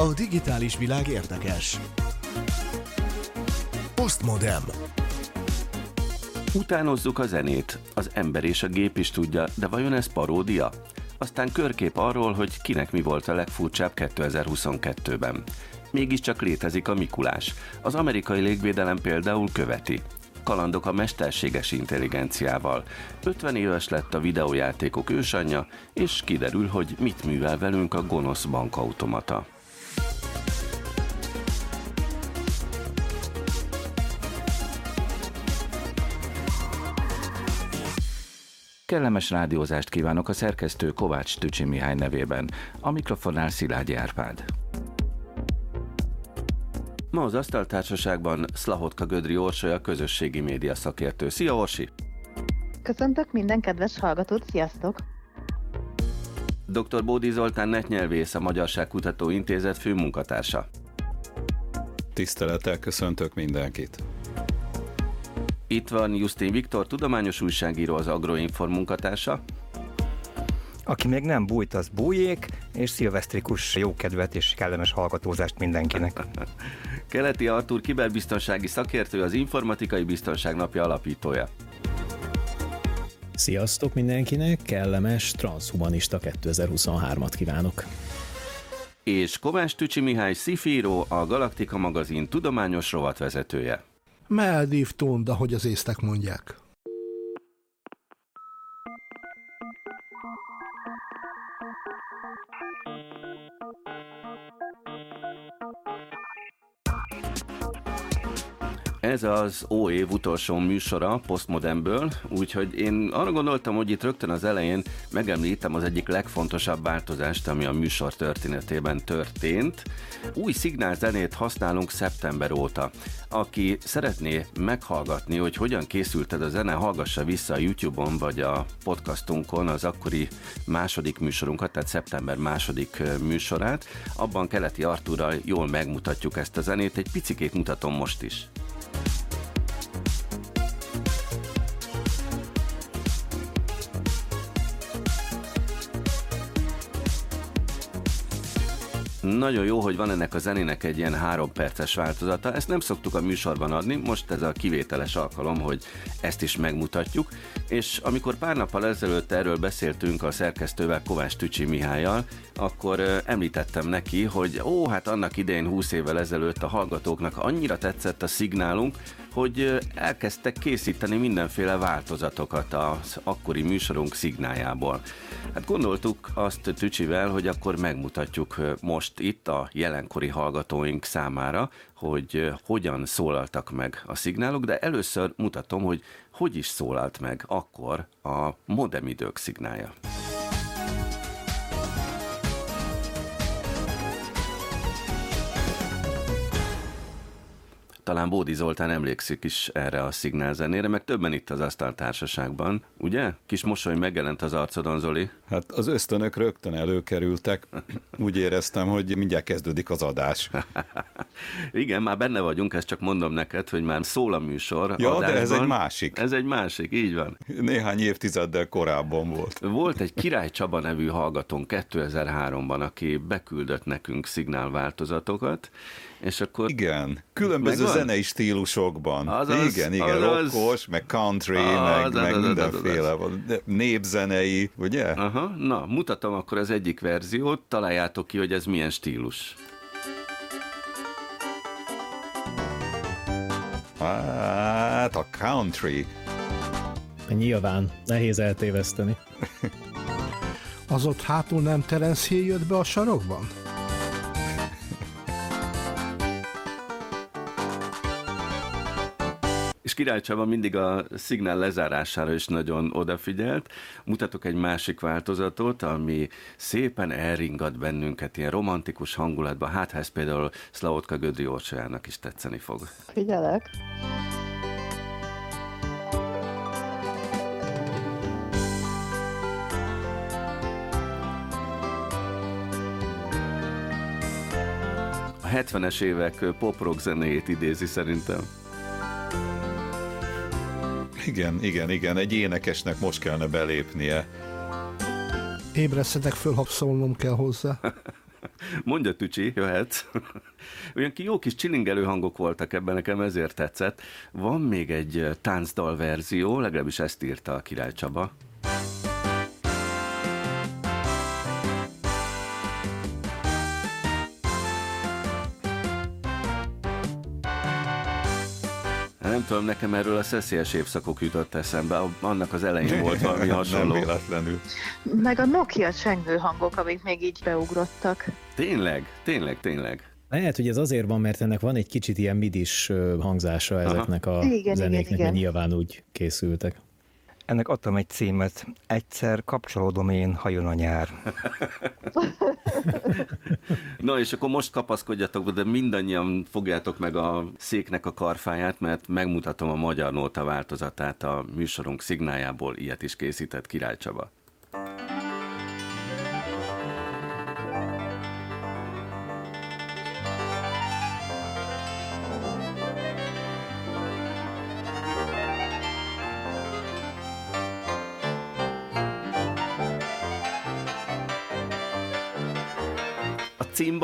A digitális világ érdekes. Postmodem. Utánozzuk a zenét. Az ember és a gép is tudja, de vajon ez paródia? Aztán körkép arról, hogy kinek mi volt a legfurcsább 2022-ben. Mégiscsak létezik a Mikulás. Az amerikai légvédelem például követi kalandok a mesterséges intelligenciával. 50 éves lett a videójátékok ősanyja, és kiderül, hogy mit művel velünk a gonosz bankautomata. Kellemes rádiózást kívánok a szerkesztő Kovács Tücsi Mihály nevében, a mikrofonnál Szilágyi Árpád. Ma az Asztaltársaságban Szlahotka Gödri Orsolya közösségi média szakértő. Szia Orsi! Köszöntök minden kedves hallgatót, sziasztok! Dr. Bódi Zoltán netnyelvész, a Magyarság Kutató Intézet főmunkatársa. Tisztelettel köszöntök mindenkit! Itt van Justin Viktor, tudományos újságíró, az Agroinform munkatársa. Aki még nem bújt, az bújék, és szilvesztrikus jókedvet és kellemes hallgatózást mindenkinek. Keleti Artur kiberbiztonsági szakértő, az Informatikai Biztonság Napja alapítója. Sziasztok mindenkinek, kellemes transhumanista 2023-at kívánok! És Kovács Tücsi Mihály Szifíró, a Galaktika magazin tudományos rovatvezetője. Meldív tund, ahogy az észtek mondják. Ez az ó év utolsó műsora Postmodernből, úgyhogy én arra gondoltam, hogy itt rögtön az elején megemlítem az egyik legfontosabb változást, ami a műsor történetében történt. Új szignálzenét használunk szeptember óta. Aki szeretné meghallgatni, hogy hogyan készült ez a zene, hallgassa vissza a YouTube-on vagy a podcastunkon az akkori második műsorunkat, tehát szeptember második műsorát. Abban Keleti Artúrral jól megmutatjuk ezt a zenét, egy picikét mutatom most is. Nagyon jó, hogy van ennek a zenének egy ilyen három perces változata. Ezt nem szoktuk a műsorban adni, most ez a kivételes alkalom, hogy ezt is megmutatjuk. És amikor pár nappal ezelőtt erről beszéltünk a szerkesztővel, Kovács Tücsi Mihályjal, akkor említettem neki, hogy ó, hát annak idején 20 évvel ezelőtt a hallgatóknak annyira tetszett a szignálunk, hogy elkezdtek készíteni mindenféle változatokat az akkori műsorunk szignájából. Hát gondoltuk azt Tücsivel, hogy akkor megmutatjuk most itt a jelenkori hallgatóink számára, hogy hogyan szólaltak meg a szignálok, de először mutatom, hogy hogy is szólalt meg akkor a modemidők szignálja. Talán Bódi Zoltán emlékszik is erre a szignálzenére, meg többen itt az asztaltársaságban, ugye? Kis mosoly megjelent az arcodon, Zoli. Hát az ösztönök rögtön előkerültek. Úgy éreztem, hogy mindjárt kezdődik az adás. Igen, már benne vagyunk, ezt csak mondom neked, hogy már szól a műsor. Ja, adásban. de ez egy másik. Ez egy másik, így van. Néhány évtizeddel korábban volt. Volt egy Király Csaba nevű hallgatónk 2003-ban, aki beküldött nekünk szignálváltozatokat, és akkor... Igen, különböző megvan? zenei stílusokban. Azaz, igen, igen, azaz, rockos, meg country, azaz, meg, meg mindenféle, népzenei, ugye? Aha, na, mutatom akkor az egyik verziót, találjátok ki, hogy ez milyen stílus. Hát, a country. Nyilván, nehéz eltéveszteni. Az ott hátul nem Terence Hill jött be a sarokban? És Király Csaba mindig a szignál lezárására is nagyon odafigyelt. Mutatok egy másik változatot, ami szépen elringat bennünket ilyen romantikus hangulatban. Hát, ha ez például Szlaotka Gödri Orcsolyának is tetszeni fog. Figyelek. A 70-es évek pop-rock zenéjét idézi szerintem. Igen, igen, igen, egy énekesnek most kellene belépnie. Ébreszedek föl, ha szólnom kell hozzá. Mondja, Tücsi, jöhetsz. Olyan jó kis csilingelő hangok voltak ebben, nekem ezért tetszett. Van még egy táncdal verzió, legalábbis ezt írta a Király Csaba. Tudom, nekem erről a szeszélyes évszakok jutott eszembe, annak az elején volt valami hasonló. Nem véletlenül. Meg a Nokia csengő hangok, amik még így beugrottak. Tényleg, tényleg, tényleg. Lehet, hogy ez azért van, mert ennek van egy kicsit ilyen midis hangzása ezeknek a igen, zenéknek, igen, igen. mert nyilván úgy készültek. Ennek adtam egy címet, egyszer kapcsolódom én, ha jön a nyár. Na és akkor most kapaszkodjatok, de mindannyian fogjátok meg a széknek a karfáját, mert megmutatom a magyar nóta változatát a műsorunk szignájából, ilyet is készített Király Csaba.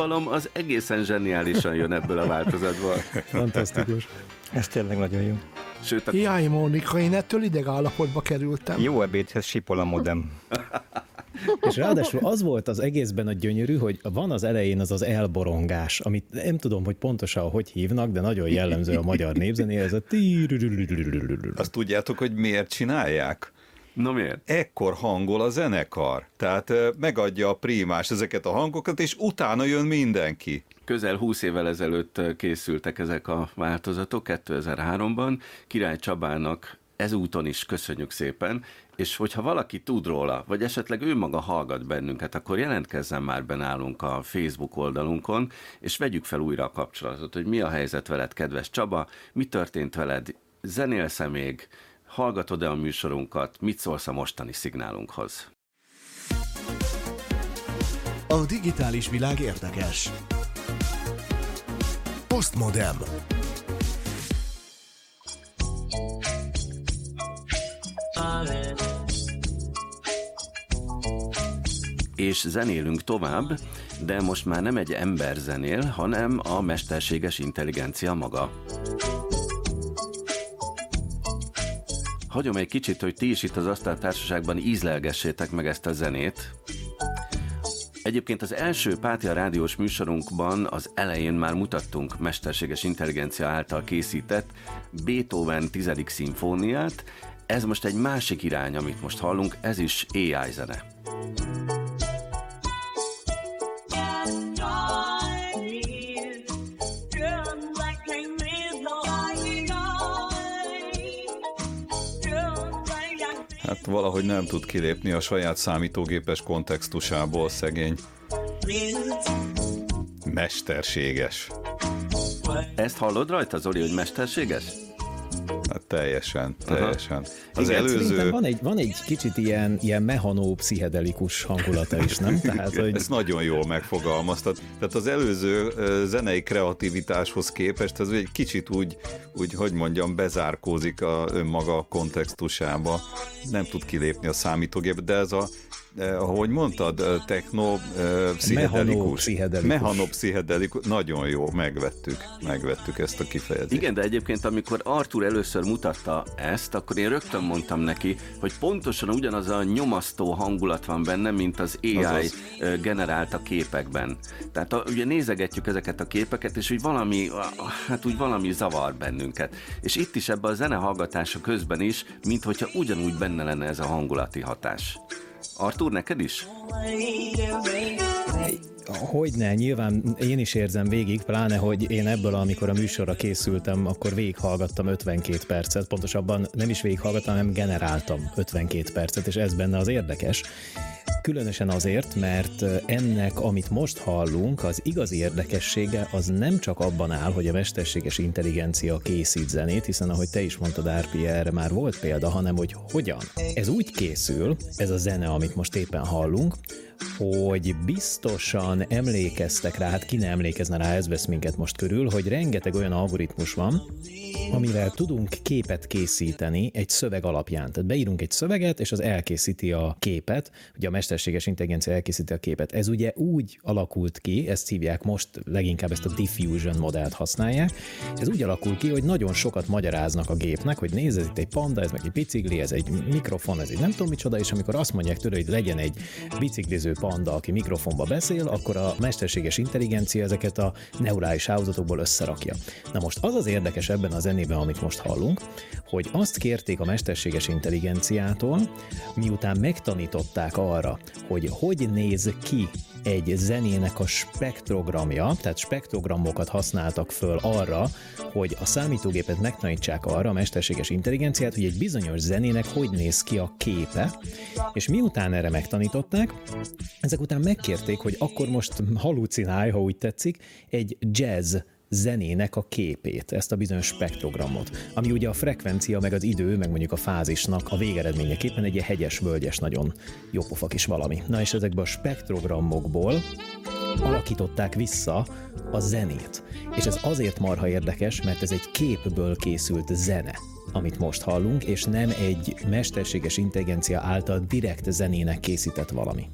Cimbalom az egészen zseniálisan jön ebből a változatból. Fantasztikus. Ez tényleg nagyon jó. Sőt, a... Jaj, Mónika, én ettől ideg állapotba kerültem. Jó ebédhez sipol a modem. És ráadásul az volt az egészben a gyönyörű, hogy van az elején az az elborongás, amit nem tudom, hogy pontosan hogy hívnak, de nagyon jellemző a magyar népzenéhez, ez a Azt tudjátok, hogy miért csinálják? Na miért? Ekkor hangol a zenekar. Tehát megadja a primás ezeket a hangokat, és utána jön mindenki. Közel 20 évvel ezelőtt készültek ezek a változatok, 2003-ban. Király Csabának ezúton is köszönjük szépen, és hogyha valaki tud róla, vagy esetleg ő maga hallgat bennünket, akkor jelentkezzen már be nálunk a Facebook oldalunkon, és vegyük fel újra a kapcsolatot, hogy mi a helyzet veled, kedves Csaba, mi történt veled, zenélsz még, Hallgatod-e a műsorunkat? Mit szólsz a mostani szignálunkhoz? A digitális világ érdekes. Postmodem. És zenélünk tovább, de most már nem egy ember zenél, hanem a mesterséges intelligencia maga. Hagyom egy kicsit, hogy ti is itt az asztaltársaságban ízlelgessétek meg ezt a zenét. Egyébként az első Pátia rádiós műsorunkban az elején már mutattunk mesterséges intelligencia által készített Beethoven 10. szimfóniát, ez most egy másik irány, amit most hallunk, ez is AI zene. Valahogy nem tud kilépni a saját számítógépes kontextusából szegény. Mesterséges. Ezt hallod rajta, Zoli, hogy mesterséges? Hát teljesen, teljesen. Aha. Az Igen, előző... Van egy, van egy kicsit ilyen, ilyen mechanó pszichedelikus hangulata is, nem? Tehát, hogy... Ezt nagyon jól megfogalmaztad. Tehát az előző zenei kreativitáshoz képest ez egy kicsit úgy, úgy, hogy mondjam, bezárkózik a önmaga kontextusába. Nem tud kilépni a számítógép, de ez a eh, ahogy mondtad, eh, techno eh, pszichedelikus. Mechanopszichedelikus. Nagyon jó, megvettük, megvettük ezt a kifejezést. Igen, de egyébként amikor Artur először mutatta ezt, akkor én rögtön mondtam neki, hogy pontosan ugyanaz a nyomasztó hangulat van benne, mint az AI Azaz. generált a képekben. Tehát a, ugye nézegetjük ezeket a képeket, és úgy valami, hát úgy valami zavar bennünket. És itt is ebben a zene hallgatása közben is, mint hogyha ugyanúgy benne lenne ez a hangulati hatás. Artur, neked is? Hogyne, nyilván én is érzem végig, pláne, hogy én ebből, amikor a műsorra készültem, akkor végighallgattam 52 percet, pontosabban nem is végighallgattam, hanem generáltam 52 percet, és ez benne az érdekes. Különösen azért, mert ennek, amit most hallunk, az igazi érdekessége az nem csak abban áll, hogy a mesterséges intelligencia készít zenét, hiszen ahogy te is mondtad, Árpi, erre már volt példa, hanem hogy hogyan. Ez úgy készül, ez a zene, amit most éppen hallunk, hogy biztosan emlékeztek rá, hát ki ne emlékezne rá, ez vesz minket most körül, hogy rengeteg olyan algoritmus van, amivel tudunk képet készíteni egy szöveg alapján. Tehát beírunk egy szöveget, és az elkészíti a képet. Ugye a mesterséges intelligencia elkészíti a képet. Ez ugye úgy alakult ki, ezt hívják most leginkább ezt a diffusion modellt használják, ez úgy alakul ki, hogy nagyon sokat magyaráznak a gépnek, hogy nézd, ez itt egy panda, ez meg egy bicikli, ez egy mikrofon, ez egy nem tudom micsoda, és amikor azt mondják tőle, hogy legyen egy bicikliző panda, aki mikrofonba beszél, akkor a mesterséges intelligencia ezeket a neurális hálózatokból összerakja. Na most az az érdekes ebben a zenében, amit most hallunk, hogy azt kérték a mesterséges intelligenciától, miután megtanították arra, hogy hogy néz ki egy zenének a spektrogramja, tehát spektrogramokat használtak föl arra, hogy a számítógépet megtanítsák arra a mesterséges intelligenciát, hogy egy bizonyos zenének hogy néz ki a képe, és miután erre megtanították, ezek után megkérték, hogy akkor most halucinálj, ha úgy tetszik, egy jazz zenének a képét, ezt a bizonyos spektrogramot, ami ugye a frekvencia, meg az idő, meg mondjuk a fázisnak a végeredményeképpen egy ilyen hegyes, völgyes, nagyon jópofa is valami. Na és ezekből a spektrogramokból alakították vissza a zenét. És ez azért marha érdekes, mert ez egy képből készült zene amit most hallunk, és nem egy mesterséges intelligencia által direkt zenének készített valami.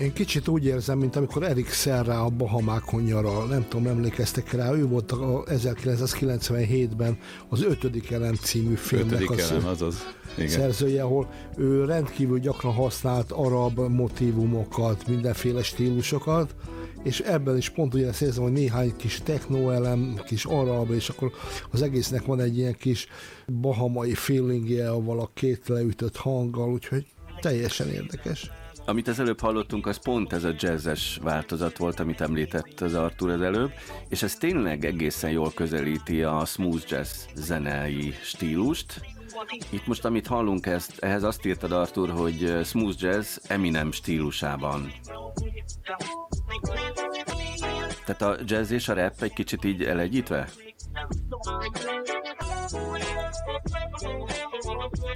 Én kicsit úgy érzem, mint amikor Erik Serra a Bahamákon nyaral. Nem tudom, emlékeztek rá, ő volt a 1997-ben az ötödik elem című filmnek Ötödik a elem, azaz. Igen. szerzője, ahol ő rendkívül gyakran használt arab motivumokat, mindenféle stílusokat, és ebben is pont ugyanezt érzem, hogy néhány kis technoelem, kis arab, és akkor az egésznek van egy ilyen kis bahamai feelingje, a két leütött hanggal, úgyhogy teljesen érdekes. Amit az előbb hallottunk, az pont ez a jazzes változat volt, amit említett az Artur az előbb, és ez tényleg egészen jól közelíti a smooth jazz zenei stílust. Itt most, amit hallunk, ezt, ehhez azt írtad, Artur, hogy smooth jazz Eminem stílusában. Tehát a jazz és a rap egy kicsit így elegyítve?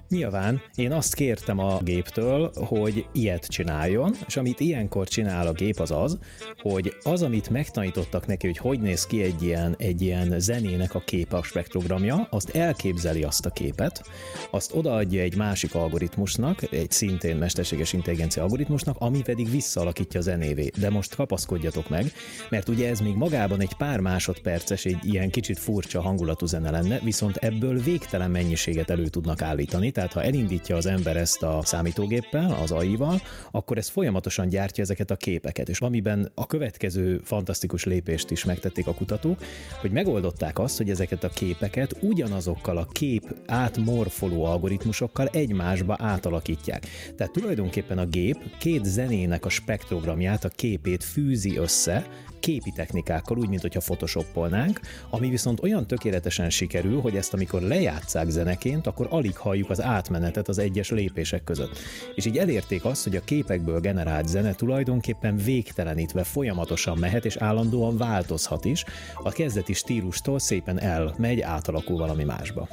Nyilván én azt kértem a géptől, hogy ilyet csináljon, és amit ilyenkor csinál a gép az az, hogy az, amit megtanítottak neki, hogy hogy néz ki egy ilyen, egy ilyen zenének a képe, a spektrogramja, azt elképzeli azt a képet, azt odaadja egy másik algoritmusnak, egy szintén mesterséges intelligencia algoritmusnak, ami pedig visszaalakítja a zenévé. De most kapaszkodjatok meg, mert ugye ez még magában egy pár másodperces, egy ilyen kicsit furcsa hangulatú zene lenne, viszont ebből végtelen mennyiséget elő tudnak állítani, tehát ha elindítja az ember ezt a számítógéppel, az AI-val, akkor ez folyamatosan gyártja ezeket a képeket, és amiben a következő fantasztikus lépést is megtették a kutatók, hogy megoldották azt, hogy ezeket a képeket ugyanazokkal a kép átmorfoló algoritmusokkal egymásba átalakítják. Tehát tulajdonképpen a gép két zenének a spektrogramját, a képét fűzi össze, képi technikákkal, úgy, mint hogyha photoshopolnánk, ami viszont olyan tökéletesen sikerül, hogy ezt amikor lejátszák zeneként, akkor alig halljuk az átmenetet az egyes lépések között. És így elérték azt, hogy a képekből generált zene tulajdonképpen végtelenítve folyamatosan mehet, és állandóan változhat is, a kezdeti stílustól szépen elmegy, átalakul valami másba.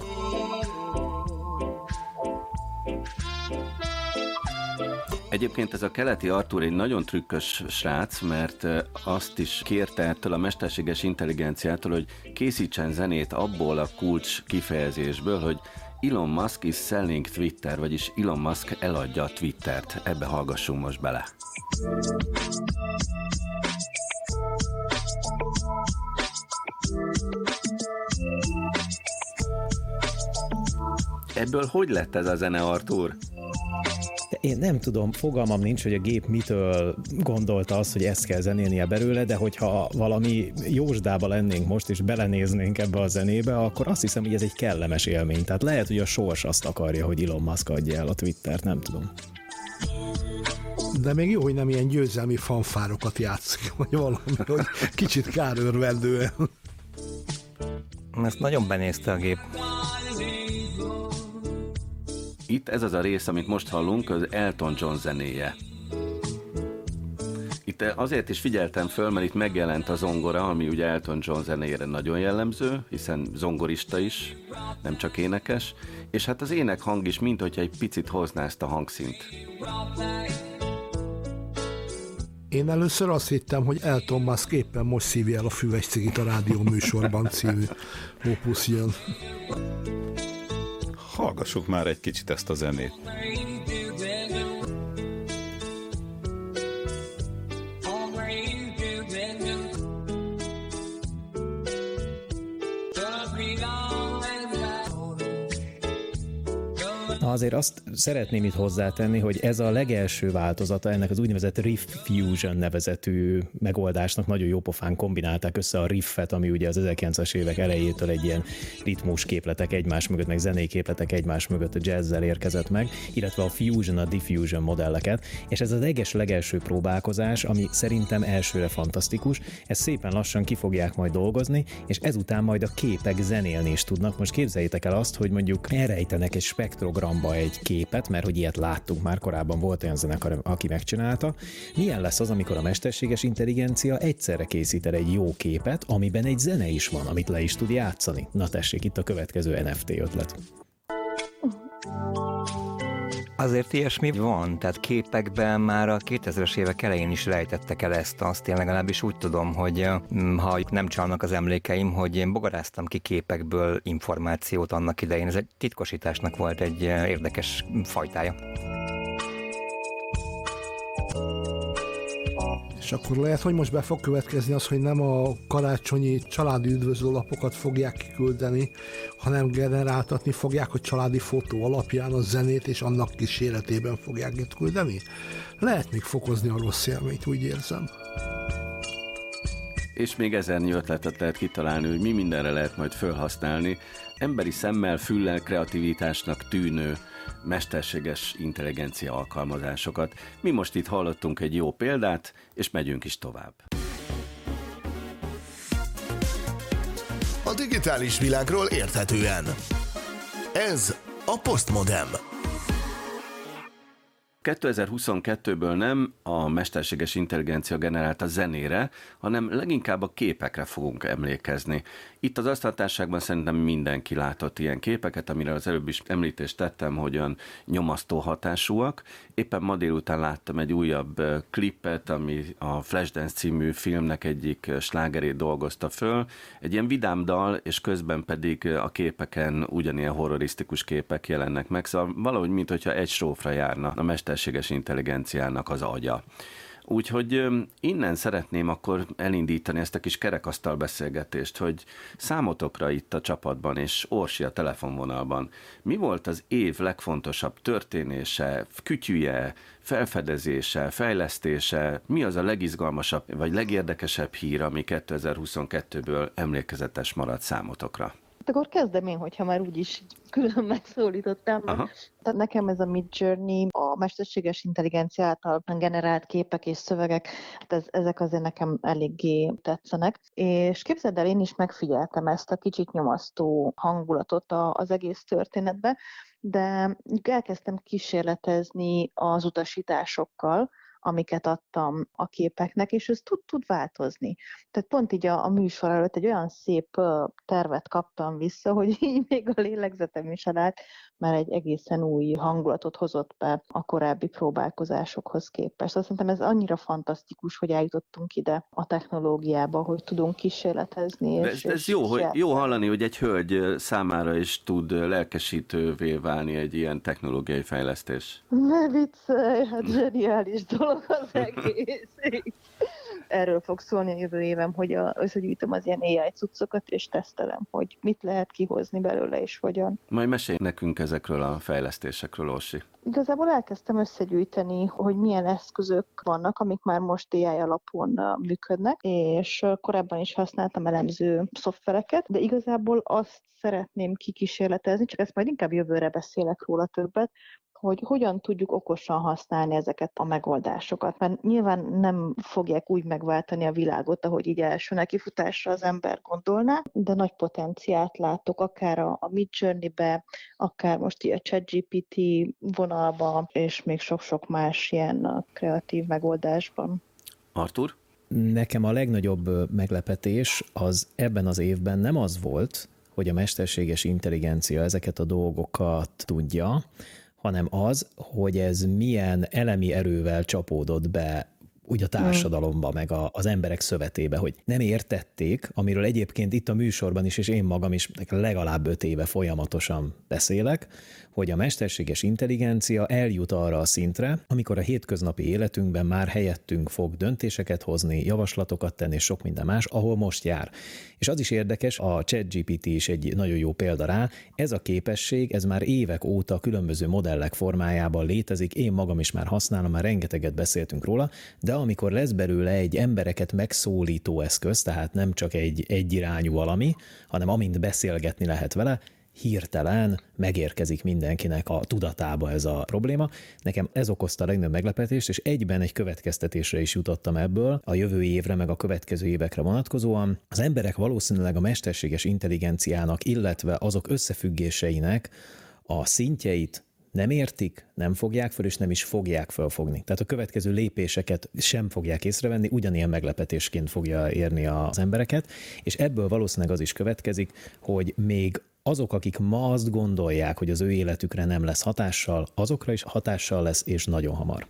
Egyébként ez a keleti Artur egy nagyon trükkös srác, mert azt is kérte ettől a mesterséges intelligenciától, hogy készítsen zenét abból a kulcs kifejezésből, hogy Elon Musk is selling Twitter, vagyis Elon Musk eladja a Twittert. Ebbe hallgassunk most bele. Ebből hogy lett ez a zene, Artur? Én nem tudom, fogalmam nincs, hogy a gép mitől gondolta azt, hogy ezt kell zenélnie belőle, de hogyha valami jósdába lennénk most, és belenéznénk ebbe a zenébe, akkor azt hiszem, hogy ez egy kellemes élmény. Tehát lehet, hogy a sors azt akarja, hogy Elon Musk adja el a Twittert, nem tudom. De még jó, hogy nem ilyen győzelmi fanfárokat játszik, vagy valami, hogy kicsit kárőrvendően. Ezt nagyon benézte a gép. Itt ez az a rész, amit most hallunk, az Elton John zenéje. Itt azért is figyeltem föl, mert itt megjelent a zongora, ami ugye Elton John zenéjére nagyon jellemző, hiszen zongorista is, nem csak énekes, és hát az ének hang is, mint hogyha egy picit hozná ezt a hangszint. Én először azt hittem, hogy Elton Musk éppen most szívja el a füves cigit a rádió műsorban című opusz jön. Hallgassuk már egy kicsit ezt a zenét. Azért azt szeretném itt hozzátenni, hogy ez a legelső változata ennek az úgynevezett Riff Fusion nevezetű megoldásnak. Nagyon jó pofán kombinálták össze a riffet, ami ugye az 1900-es évek elejétől egy ilyen ritmus képletek egymás mögött, meg zenei képletek egymás mögött a jazzzel érkezett meg, illetve a fusion, a diffusion modelleket, és ez az leges legelső próbálkozás, ami szerintem elsőre fantasztikus, ezt szépen lassan ki fogják majd dolgozni, és ezután majd a képek zenélni is tudnak. Most képzeljétek el azt, hogy mondjuk elrejtenek egy spektrogram programba egy képet, mert hogy ilyet láttunk már korábban, volt olyan zenekar, aki megcsinálta. Milyen lesz az, amikor a mesterséges intelligencia egyszerre készít el egy jó képet, amiben egy zene is van, amit le is tud játszani? Na tessék, itt a következő NFT ötlet. Azért ilyesmi van, tehát képekben már a 2000-es évek elején is rejtettek el ezt, azt én legalábbis úgy tudom, hogy ha nem csalnak az emlékeim, hogy én bogaráztam ki képekből információt annak idején. Ez egy titkosításnak volt egy érdekes fajtája. És akkor lehet, hogy most be fog következni az, hogy nem a karácsonyi családi üdvözlőlapokat fogják kiküldeni, hanem generáltatni fogják a családi fotó alapján a zenét, és annak kíséretében fogják itt küldeni? Lehet még fokozni a rossz élményt, úgy érzem és még ezernyi ötletet lehet kitalálni, hogy mi mindenre lehet majd felhasználni. Emberi szemmel, füllel, kreativitásnak tűnő mesterséges intelligencia alkalmazásokat. Mi most itt hallottunk egy jó példát, és megyünk is tovább. A digitális világról érthetően. Ez a Postmodem. 2022-ből nem a mesterséges intelligencia generálta zenére, hanem leginkább a képekre fogunk emlékezni. Itt az asztaltárságban szerintem mindenki látott ilyen képeket, amire az előbb is említést tettem, hogy olyan nyomasztó hatásúak. Éppen ma délután láttam egy újabb klippet, ami a Flashdance című filmnek egyik slágerét dolgozta föl. Egy ilyen vidám dal, és közben pedig a képeken ugyanilyen horrorisztikus képek jelennek meg, szóval valahogy, mintha egy srófra járna a mesterséges intelligenciának az agya. Úgyhogy innen szeretném akkor elindítani ezt a kis kerekasztal beszélgetést, hogy számotokra itt a csapatban és Orsi a telefonvonalban, mi volt az év legfontosabb történése, kütyüje, felfedezése, fejlesztése, mi az a legizgalmasabb vagy legérdekesebb hír, ami 2022-ből emlékezetes maradt számotokra? Akkor kezdem én, hogyha már úgyis külön megszólítottam. Aha. Tehát nekem ez a Mid Journey, a mesterséges intelligencia által generált képek és szövegek, hát ez, ezek azért nekem eléggé tetszenek. És képzeld el, én is megfigyeltem ezt a kicsit nyomasztó hangulatot az egész történetbe, de elkezdtem kísérletezni az utasításokkal, amiket adtam a képeknek, és ez tud, tud változni. Tehát pont így a, a műsor előtt egy olyan szép tervet kaptam vissza, hogy így még a lélegzetem is elállt, mert egy egészen új hangulatot hozott be a korábbi próbálkozásokhoz képest. Azt szerintem ez annyira fantasztikus, hogy eljutottunk ide a technológiába, hogy tudunk kísérletezni. És, ez, ez jó, hogy, jó hallani, hogy egy hölgy számára is tud lelkesítővé válni egy ilyen technológiai fejlesztés. Ne viccelj, hát zseniális dolog az egész erről fog szólni a jövő évem, hogy a, összegyűjtöm az ilyen AI cuccokat, és tesztelem, hogy mit lehet kihozni belőle, és hogyan. Majd mesélj nekünk ezekről a fejlesztésekről, Orsi. Igazából elkezdtem összegyűjteni, hogy milyen eszközök vannak, amik már most AI alapon működnek, és korábban is használtam elemző szoftvereket, de igazából azt szeretném kikísérletezni, csak ezt majd inkább jövőre beszélek róla többet, hogy hogyan tudjuk okosan használni ezeket a megoldásokat. Mert nyilván nem fogják úgy megváltani a világot, ahogy így első nekifutásra az ember gondolná, de nagy potenciált látok akár a, a Midjourney-be, akár most így a ChatGPT vonalba, és még sok-sok más ilyen kreatív megoldásban. Artur? Nekem a legnagyobb meglepetés az ebben az évben nem az volt, hogy a mesterséges intelligencia ezeket a dolgokat tudja, hanem az, hogy ez milyen elemi erővel csapódott be úgy a társadalomba, meg a, az emberek szövetébe, hogy nem értették, amiről egyébként itt a műsorban is, és én magam is legalább öt éve folyamatosan beszélek, hogy a mesterséges intelligencia eljut arra a szintre, amikor a hétköznapi életünkben már helyettünk fog döntéseket hozni, javaslatokat tenni, és sok minden más, ahol most jár. És az is érdekes, a ChatGPT is egy nagyon jó példa rá, ez a képesség, ez már évek óta különböző modellek formájában létezik, én magam is már használom, már rengeteget beszéltünk róla, de amikor lesz belőle egy embereket megszólító eszköz, tehát nem csak egy egyirányú valami, hanem amint beszélgetni lehet vele, hirtelen megérkezik mindenkinek a tudatába ez a probléma. Nekem ez okozta a legnagyobb meglepetést, és egyben egy következtetésre is jutottam ebből a jövő évre, meg a következő évekre vonatkozóan. Az emberek valószínűleg a mesterséges intelligenciának, illetve azok összefüggéseinek a szintjeit nem értik, nem fogják fel, és nem is fogják felfogni. Tehát a következő lépéseket sem fogják észrevenni, ugyanilyen meglepetésként fogja érni az embereket, és ebből valószínűleg az is következik, hogy még azok, akik ma azt gondolják, hogy az ő életükre nem lesz hatással, azokra is hatással lesz, és nagyon hamar.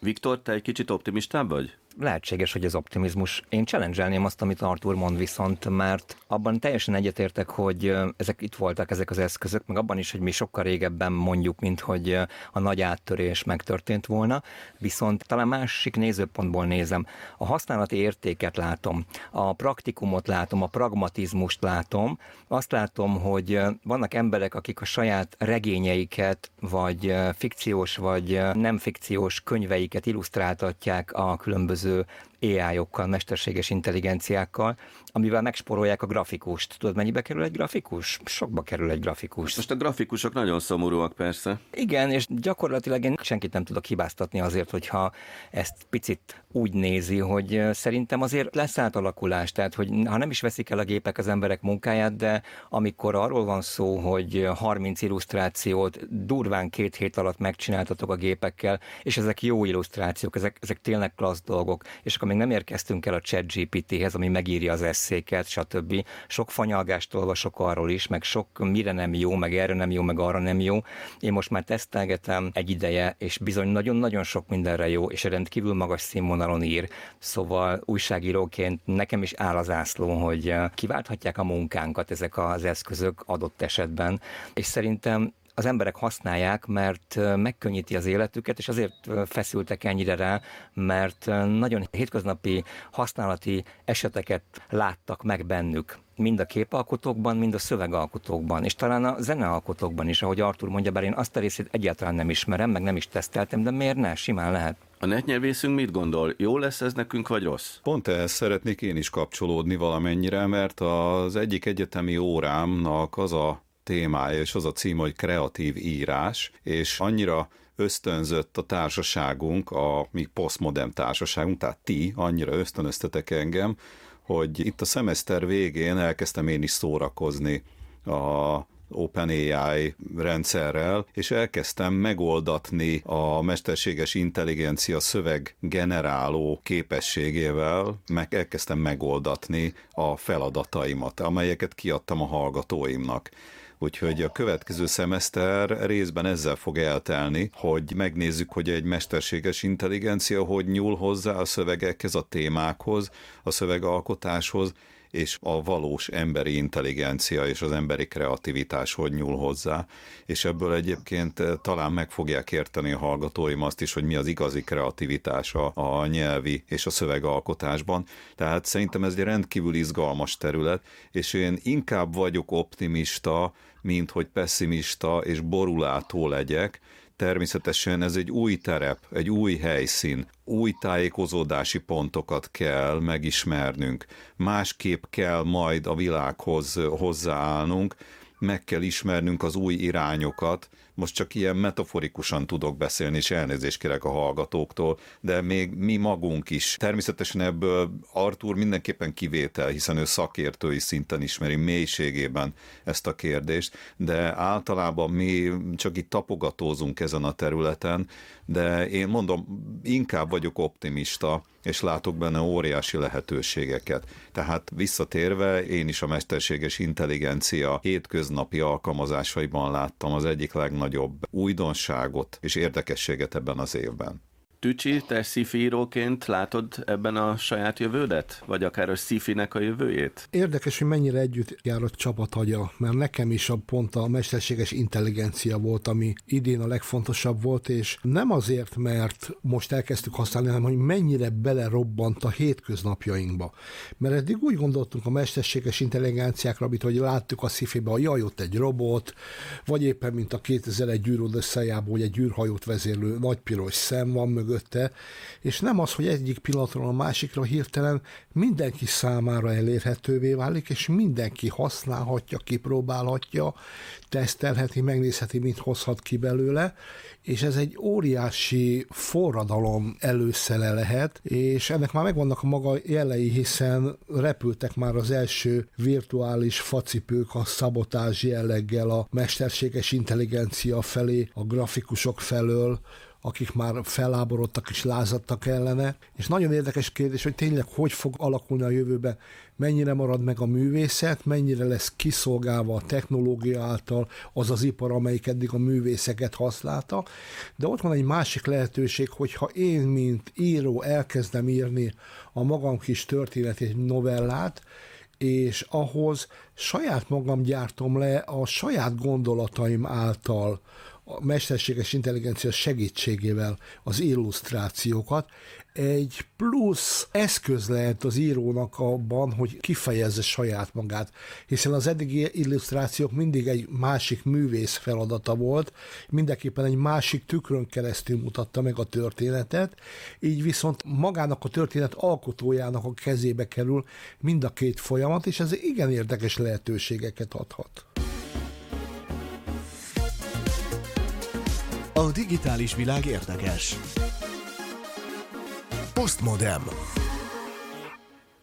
Viktor, te egy kicsit optimistább vagy? Lehetséges, hogy az optimizmus. Én challenge azt, amit Artur mond viszont, mert abban teljesen egyetértek, hogy ezek itt voltak, ezek az eszközök, meg abban is, hogy mi sokkal régebben mondjuk, mint hogy a nagy áttörés megtörtént volna, viszont talán másik nézőpontból nézem. A használati értéket látom, a praktikumot látom, a pragmatizmust látom, azt látom, hogy vannak emberek, akik a saját regényeiket, vagy fikciós, vagy nem fikciós könyveiket illusztráltatják a különböző különböző AI-okkal, mesterséges intelligenciákkal, amivel megsporolják a grafikust. Tudod, mennyibe kerül egy grafikus? Sokba kerül egy grafikus. Most a grafikusok nagyon szomorúak persze. Igen, és gyakorlatilag én senkit nem tudok hibáztatni azért, hogyha ezt picit úgy nézi, hogy szerintem azért lesz átalakulás, tehát hogy ha nem is veszik el a gépek az emberek munkáját, de amikor arról van szó, hogy 30 illusztrációt durván két hét alatt megcsináltatok a gépekkel, és ezek jó illusztrációk, ezek, ezek tényleg klassz dolgok, és akkor még nem érkeztünk el a chat GPT-hez, ami megírja az eszéket, stb. Sok fanyalgást olvasok arról is, meg sok mire nem jó, meg erre nem jó, meg arra nem jó. Én most már tesztelgetem egy ideje, és bizony nagyon-nagyon sok mindenre jó, és rendkívül magas színvonalon ír. Szóval újságíróként nekem is áll az ászló, hogy kiválthatják a munkánkat ezek az eszközök adott esetben, és szerintem az emberek használják, mert megkönnyíti az életüket, és azért feszültek ennyire rá, mert nagyon hétköznapi használati eseteket láttak meg bennük mind a képalkotókban, mind a szövegalkotókban, és talán a zenealkotókban is, ahogy Artur mondja, bár én azt a részét egyáltalán nem ismerem, meg nem is teszteltem, de miért ne? Simán lehet. A netnyelvészünk mit gondol? Jó lesz ez nekünk, vagy rossz? Pont ehhez szeretnék én is kapcsolódni valamennyire, mert az egyik egyetemi órámnak az a témája, és az a cím, hogy kreatív írás, és annyira ösztönzött a társaságunk, a mi posztmodern társaságunk, tehát ti annyira ösztönöztetek engem, hogy itt a szemeszter végén elkezdtem én is szórakozni a OpenAI rendszerrel, és elkezdtem megoldatni a mesterséges intelligencia szöveg generáló képességével, meg elkezdtem megoldatni a feladataimat, amelyeket kiadtam a hallgatóimnak. Úgyhogy a következő szemeszter részben ezzel fog eltelni, hogy megnézzük, hogy egy mesterséges intelligencia hogy nyúl hozzá a szövegekhez, a témákhoz, a szövegalkotáshoz, és a valós emberi intelligencia és az emberi kreativitás hogy nyúl hozzá, és ebből egyébként eh, talán meg fogják érteni a hallgatóim azt is, hogy mi az igazi kreativitás a, a nyelvi és a szövegalkotásban. Tehát szerintem ez egy rendkívül izgalmas terület, és én inkább vagyok optimista, mint hogy pessimista és borulátó legyek, természetesen ez egy új terep, egy új helyszín, új tájékozódási pontokat kell megismernünk, másképp kell majd a világhoz hozzáállnunk, meg kell ismernünk az új irányokat, most csak ilyen metaforikusan tudok beszélni, és elnézést kérek a hallgatóktól, de még mi magunk is. Természetesen ebből Artur mindenképpen kivétel, hiszen ő szakértői szinten ismeri mélységében ezt a kérdést, de általában mi csak itt tapogatózunk ezen a területen, de én mondom, inkább vagyok optimista, és látok benne óriási lehetőségeket. Tehát visszatérve, én is a mesterséges intelligencia hétköznapi alkalmazásaiban láttam az egyik legnagyobb újdonságot és érdekességet ebben az évben. Tücsi, te szifíróként látod ebben a saját jövődet? Vagy akár a szifinek a jövőjét? Érdekes, hogy mennyire együtt jár a csapat mert nekem is a pont a mesterséges intelligencia volt, ami idén a legfontosabb volt, és nem azért, mert most elkezdtük használni, hanem hogy mennyire belerobbant a hétköznapjainkba. Mert eddig úgy gondoltunk a mesterséges intelligenciákra, amit hogy láttuk a szifibe, a jaj, ott egy robot, vagy éppen mint a 2001 űrod összejából, hogy egy űrhajót vezérlő nagy piros szem van mögötte, és nem az, hogy egyik pillanatról a másikra hirtelen mindenki számára elérhetővé válik, és mindenki használhatja, kipróbálhatja, tesztelheti, megnézheti, mit hozhat ki belőle, és ez egy óriási forradalom előszele lehet, és ennek már megvannak a maga jelei, hiszen repültek már az első virtuális facipők a szabotázs jelleggel a mesterséges intelligencia felé, a grafikusok felől, akik már feláborodtak és lázadtak ellene. És nagyon érdekes kérdés, hogy tényleg hogy fog alakulni a jövőben, mennyire marad meg a művészet, mennyire lesz kiszolgálva a technológia által az az ipar, amelyik eddig a művészeket használta. De ott van egy másik lehetőség, hogyha én, mint író elkezdem írni a magam kis történetét, novellát, és ahhoz saját magam gyártom le a saját gondolataim által a mesterséges intelligencia segítségével az illusztrációkat, egy plusz eszköz lehet az írónak abban, hogy kifejezze saját magát, hiszen az eddigi illusztrációk mindig egy másik művész feladata volt, mindenképpen egy másik tükrön keresztül mutatta meg a történetet, így viszont magának a történet alkotójának a kezébe kerül mind a két folyamat, és ez igen érdekes lehetőségeket adhat. A digitális világ érdekes. Postmodem.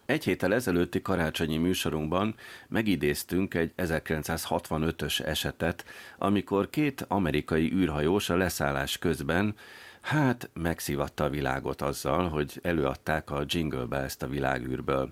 Egy héttel ezelőtti karácsonyi műsorunkban megidéztünk egy 1965-ös esetet, amikor két amerikai űrhajós a leszállás közben hát megszivatta a világot azzal, hogy előadták a jingle ezt a világűrből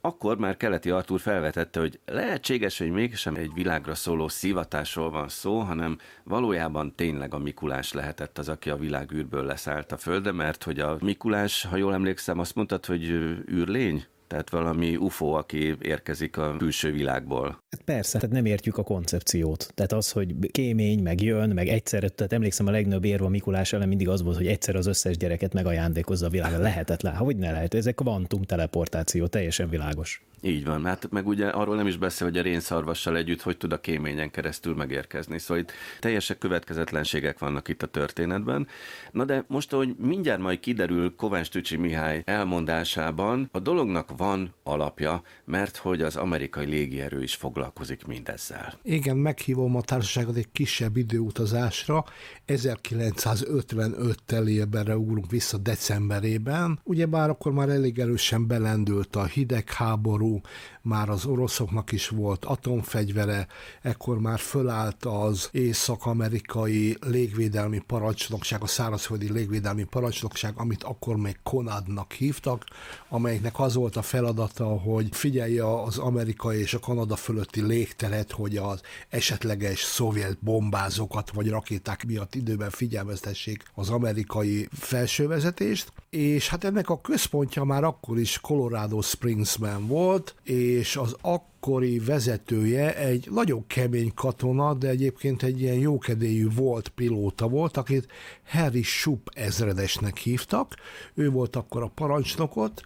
akkor már keleti Artúr felvetette, hogy lehetséges, hogy mégsem egy világra szóló szívatásról van szó, hanem valójában tényleg a Mikulás lehetett az, aki a világűrből leszállt a földre, mert hogy a Mikulás, ha jól emlékszem, azt mondtad, hogy űrlény? Tehát valami UFO, aki érkezik a külső világból. Hát persze, tehát nem értjük a koncepciót. Tehát az, hogy kémény, meg jön, meg egyszerre, tehát emlékszem a legnagyobb érve a Mikulás ellen mindig az volt, hogy egyszer az összes gyereket megajándékozza a világra. Lehetetlen. Hogy ne lehet? Ezek kvantum teleportáció, teljesen világos. Így van, hát meg ugye arról nem is beszél, hogy a rénszarvassal együtt hogy tud a kéményen keresztül megérkezni. Szóval itt teljesek következetlenségek vannak itt a történetben. Na de most, hogy mindjárt majd kiderül Kovács Tücsi Mihály elmondásában, a dolognak van alapja, mert hogy az amerikai légierő is foglalkozik mindezzel. Igen, meghívom a társaságot egy kisebb időutazásra. 1955 telében ugrunk vissza decemberében. Ugyebár akkor már elég erősen belendült a hidegháború, ou már az oroszoknak is volt atomfegyvere, ekkor már fölállt az észak-amerikai légvédelmi parancsnokság, a szárazföldi légvédelmi parancsnokság, amit akkor még Konadnak hívtak, amelynek az volt a feladata, hogy figyelje az amerikai és a Kanada fölötti légteret, hogy az esetleges szovjet bombázókat vagy rakéták miatt időben figyelmeztessék az amerikai felsővezetést, és hát ennek a központja már akkor is Colorado Springsben volt, és az akkori vezetője egy nagyon kemény katona, de egyébként egy ilyen jókedélyű volt pilóta volt, akit Harry Schupp ezredesnek hívtak, ő volt akkor a parancsnokot,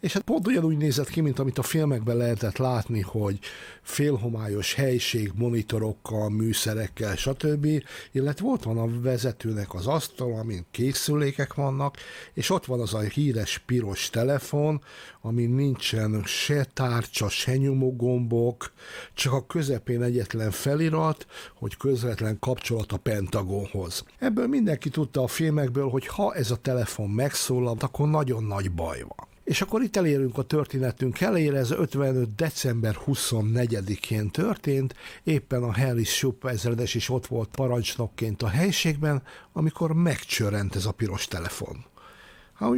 és hát pont ugyanúgy nézett ki, mint amit a filmekben lehetett látni, hogy félhomályos helység, monitorokkal, műszerekkel, stb. Illetve volt van a vezetőnek az asztal, amin készülékek vannak, és ott van az a híres piros telefon, amin nincsen se tárcsa, se nyomógombok, csak a közepén egyetlen felirat, hogy közvetlen kapcsolat a Pentagonhoz. Ebből mindenki tudta a filmekből, hogy ha ez a telefon megszólal, akkor nagyon nagy baj van. És akkor itt elérünk a történetünk elejére, ez 55. december 24-én történt, éppen a Harry Schupp ezredes is ott volt parancsnokként a helységben, amikor megcsörrent ez a piros telefon. Hát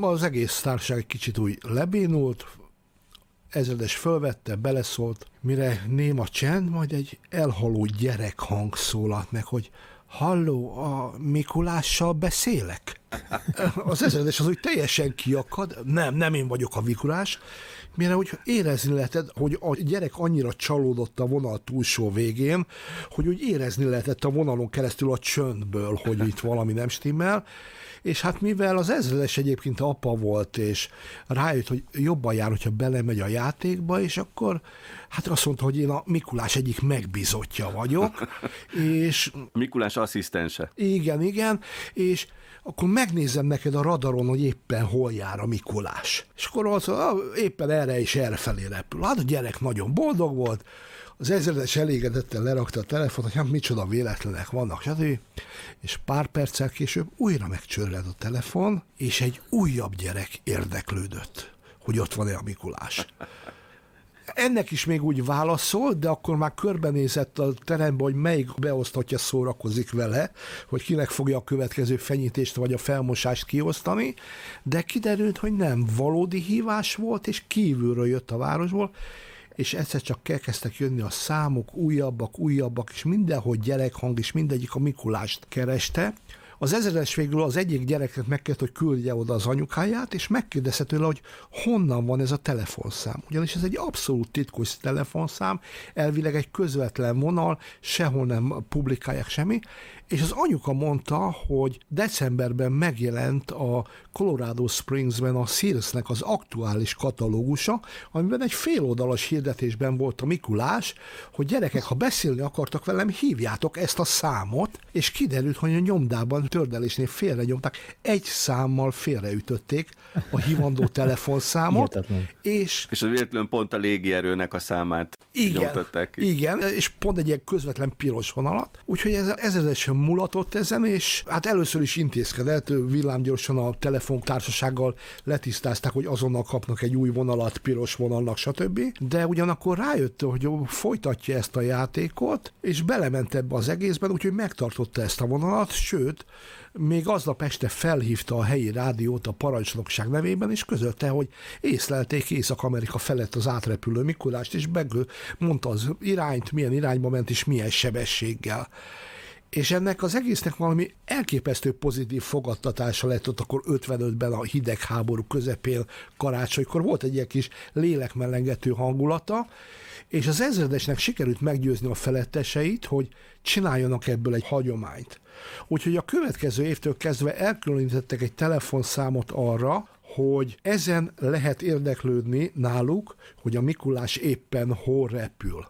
az egész társaság egy kicsit úgy lebénult, ezredes fölvette, beleszólt, mire néma csend, majd egy elhaló gyerek hang szólalt meg, hogy halló, a Mikulással beszélek? Az ezredes az úgy teljesen kiakad, nem, nem én vagyok a Mikulás, mire úgy érezni lehetett, hogy a gyerek annyira csalódott a vonal túlsó végén, hogy úgy érezni lehetett a vonalon keresztül a csöndből, hogy itt valami nem stimmel, és hát mivel az ezredes egyébként apa volt, és rájött, hogy jobban jár, hogyha belemegy a játékba, és akkor hát azt mondta, hogy én a Mikulás egyik megbízottja vagyok, és... Mikulás asszisztense. Igen, igen, és akkor megnézem neked a radaron, hogy éppen hol jár a Mikulás. És akkor az, ah, éppen erre és errefelé repül. Hát a gyerek nagyon boldog volt, az ezredes elégedetten lerakta a telefont, hogy hát micsoda véletlenek vannak, stb. És pár perccel később újra megcsörred a telefon, és egy újabb gyerek érdeklődött, hogy ott van-e a Mikulás. Ennek is még úgy válaszol, de akkor már körbenézett a terembe, hogy melyik beosztatja szórakozik vele, hogy kinek fogja a következő fenyítést vagy a felmosást kiosztani, de kiderült, hogy nem, valódi hívás volt, és kívülről jött a városból, és egyszer csak elkezdtek jönni a számok, újabbak, újabbak, és mindenhol gyerekhang, és mindegyik a Mikulást kereste, az ezeres végül az egyik gyereket megkért, hogy küldje oda az anyukáját, és megkérdezte tőle, hogy honnan van ez a telefonszám. Ugyanis ez egy abszolút titkos telefonszám, elvileg egy közvetlen vonal, sehol nem publikálják semmi, és az anyuka mondta, hogy decemberben megjelent a Colorado Springsben a Searsnek az aktuális katalógusa, amiben egy féloldalas hirdetésben volt a Mikulás, hogy gyerekek, ha beszélni akartak velem, hívjátok ezt a számot, és kiderült, hogy a nyomdában tördelésnél félrenyomták, egy számmal félreütötték a hívandó telefonszámot, és... És az véletlenül pont a légierőnek a számát igen, ki. Igen, és pont egy ilyen közvetlen piros vonalat, úgyhogy ez, ez, ez sem mulatott ezen, és hát először is intézkedett, villámgyorsan a telefontársasággal letisztázták, hogy azonnal kapnak egy új vonalat, piros vonalnak, stb. De ugyanakkor rájött, hogy folytatja ezt a játékot, és belement ebbe az egészben, úgyhogy megtartotta ezt a vonalat, sőt, még aznap este felhívta a helyi rádiót a parancsnokság nevében, és közölte, hogy észlelték Észak-Amerika felett az átrepülő Mikulást, és mondta az irányt, milyen irányba ment, és milyen sebességgel. És ennek az egésznek valami elképesztő pozitív fogadtatása lett ott akkor 55-ben a hidegháború közepén karácsonykor. Volt egy ilyen kis lélekmellengető hangulata, és az ezredesnek sikerült meggyőzni a feletteseit, hogy csináljanak ebből egy hagyományt. Úgyhogy a következő évtől kezdve elkülönítettek egy telefonszámot arra, hogy ezen lehet érdeklődni náluk, hogy a Mikulás éppen hol repül.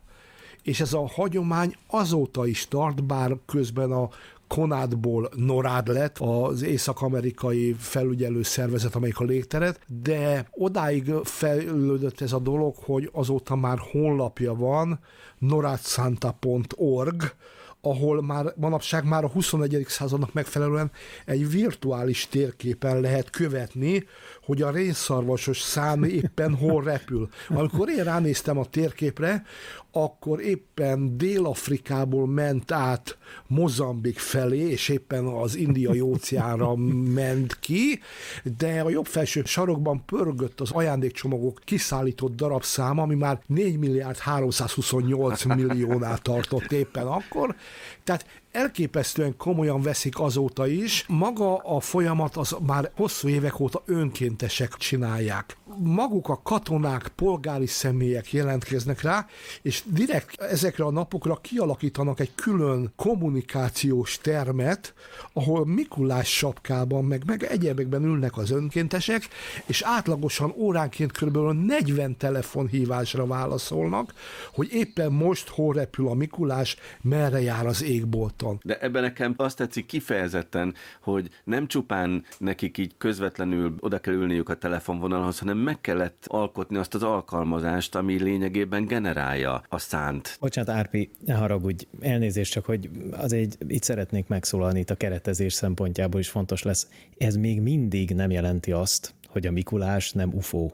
És ez a hagyomány azóta is tart, bár közben a Konádból Norád lett, az észak-amerikai felügyelő szervezet, amelyik a légteret, de odáig fejlődött ez a dolog, hogy azóta már honlapja van, noradsanta.org, ahol már manapság már a 21. századnak megfelelően egy virtuális térképen lehet követni, hogy a rénszarvasos szám éppen hol repül. Amikor én ránéztem a térképre, akkor éppen Dél-Afrikából ment át Mozambik felé, és éppen az indiai óceánra ment ki, de a jobb felső sarokban pörgött az ajándékcsomagok kiszállított darabszáma, ami már 4 milliárd 328 milliónál tartott éppen akkor. Tehát elképesztően komolyan veszik azóta is. Maga a folyamat az már hosszú évek óta önkéntesek csinálják. Maguk a katonák, polgári személyek jelentkeznek rá, és direkt ezekre a napokra kialakítanak egy külön kommunikációs termet, ahol Mikulás sapkában, meg, meg egyebekben ülnek az önkéntesek, és átlagosan óránként kb. 40 telefonhívásra válaszolnak, hogy éppen most hol repül a Mikulás, merre jár az égbolt nyugodtan. De ebben nekem azt tetszik kifejezetten, hogy nem csupán nekik így közvetlenül oda kell ülniük a telefonvonalhoz, hanem meg kellett alkotni azt az alkalmazást, ami lényegében generálja a szánt. Bocsánat, Árpi, ne haragudj, elnézést csak, hogy azért itt szeretnék megszólalni, itt a keretezés szempontjából is fontos lesz. Ez még mindig nem jelenti azt, hogy a Mikulás nem UFO.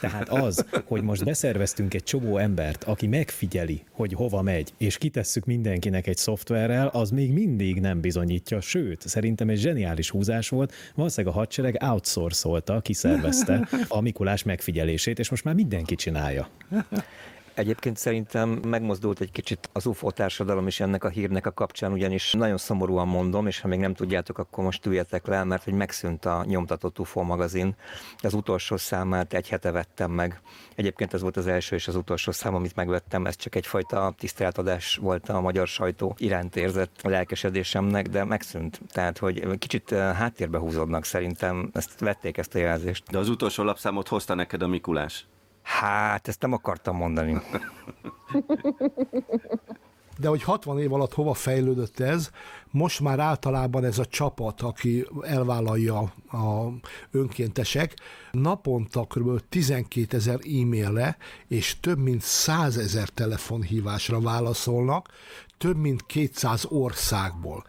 Tehát az, hogy most beszerveztünk egy csomó embert, aki megfigyeli, hogy hova megy, és kitesszük mindenkinek egy szoftverrel, az még mindig nem bizonyítja, sőt, szerintem egy zseniális húzás volt, valószínűleg a hadsereg outsourcolta, kiszervezte a Mikulás megfigyelését, és most már mindenki csinálja. Egyébként szerintem megmozdult egy kicsit az UFO társadalom is ennek a hírnek a kapcsán, ugyanis nagyon szomorúan mondom, és ha még nem tudjátok, akkor most üljetek le, mert hogy megszűnt a nyomtatott UFO magazin. Az utolsó számát egy hete vettem meg. Egyébként ez volt az első és az utolsó szám, amit megvettem. Ez csak egyfajta tiszteletadás volt a magyar sajtó iránt érzett lelkesedésemnek, de megszűnt. Tehát, hogy kicsit háttérbe húzódnak szerintem, ezt vették ezt a jelzést. De az utolsó lapszámot hozta neked a Mikulás? Hát, ezt nem akartam mondani. De hogy 60 év alatt hova fejlődött ez, most már általában ez a csapat, aki elvállalja a önkéntesek, naponta kb. 12 ezer e-mailre és több mint 100 ezer telefonhívásra válaszolnak, több mint 200 országból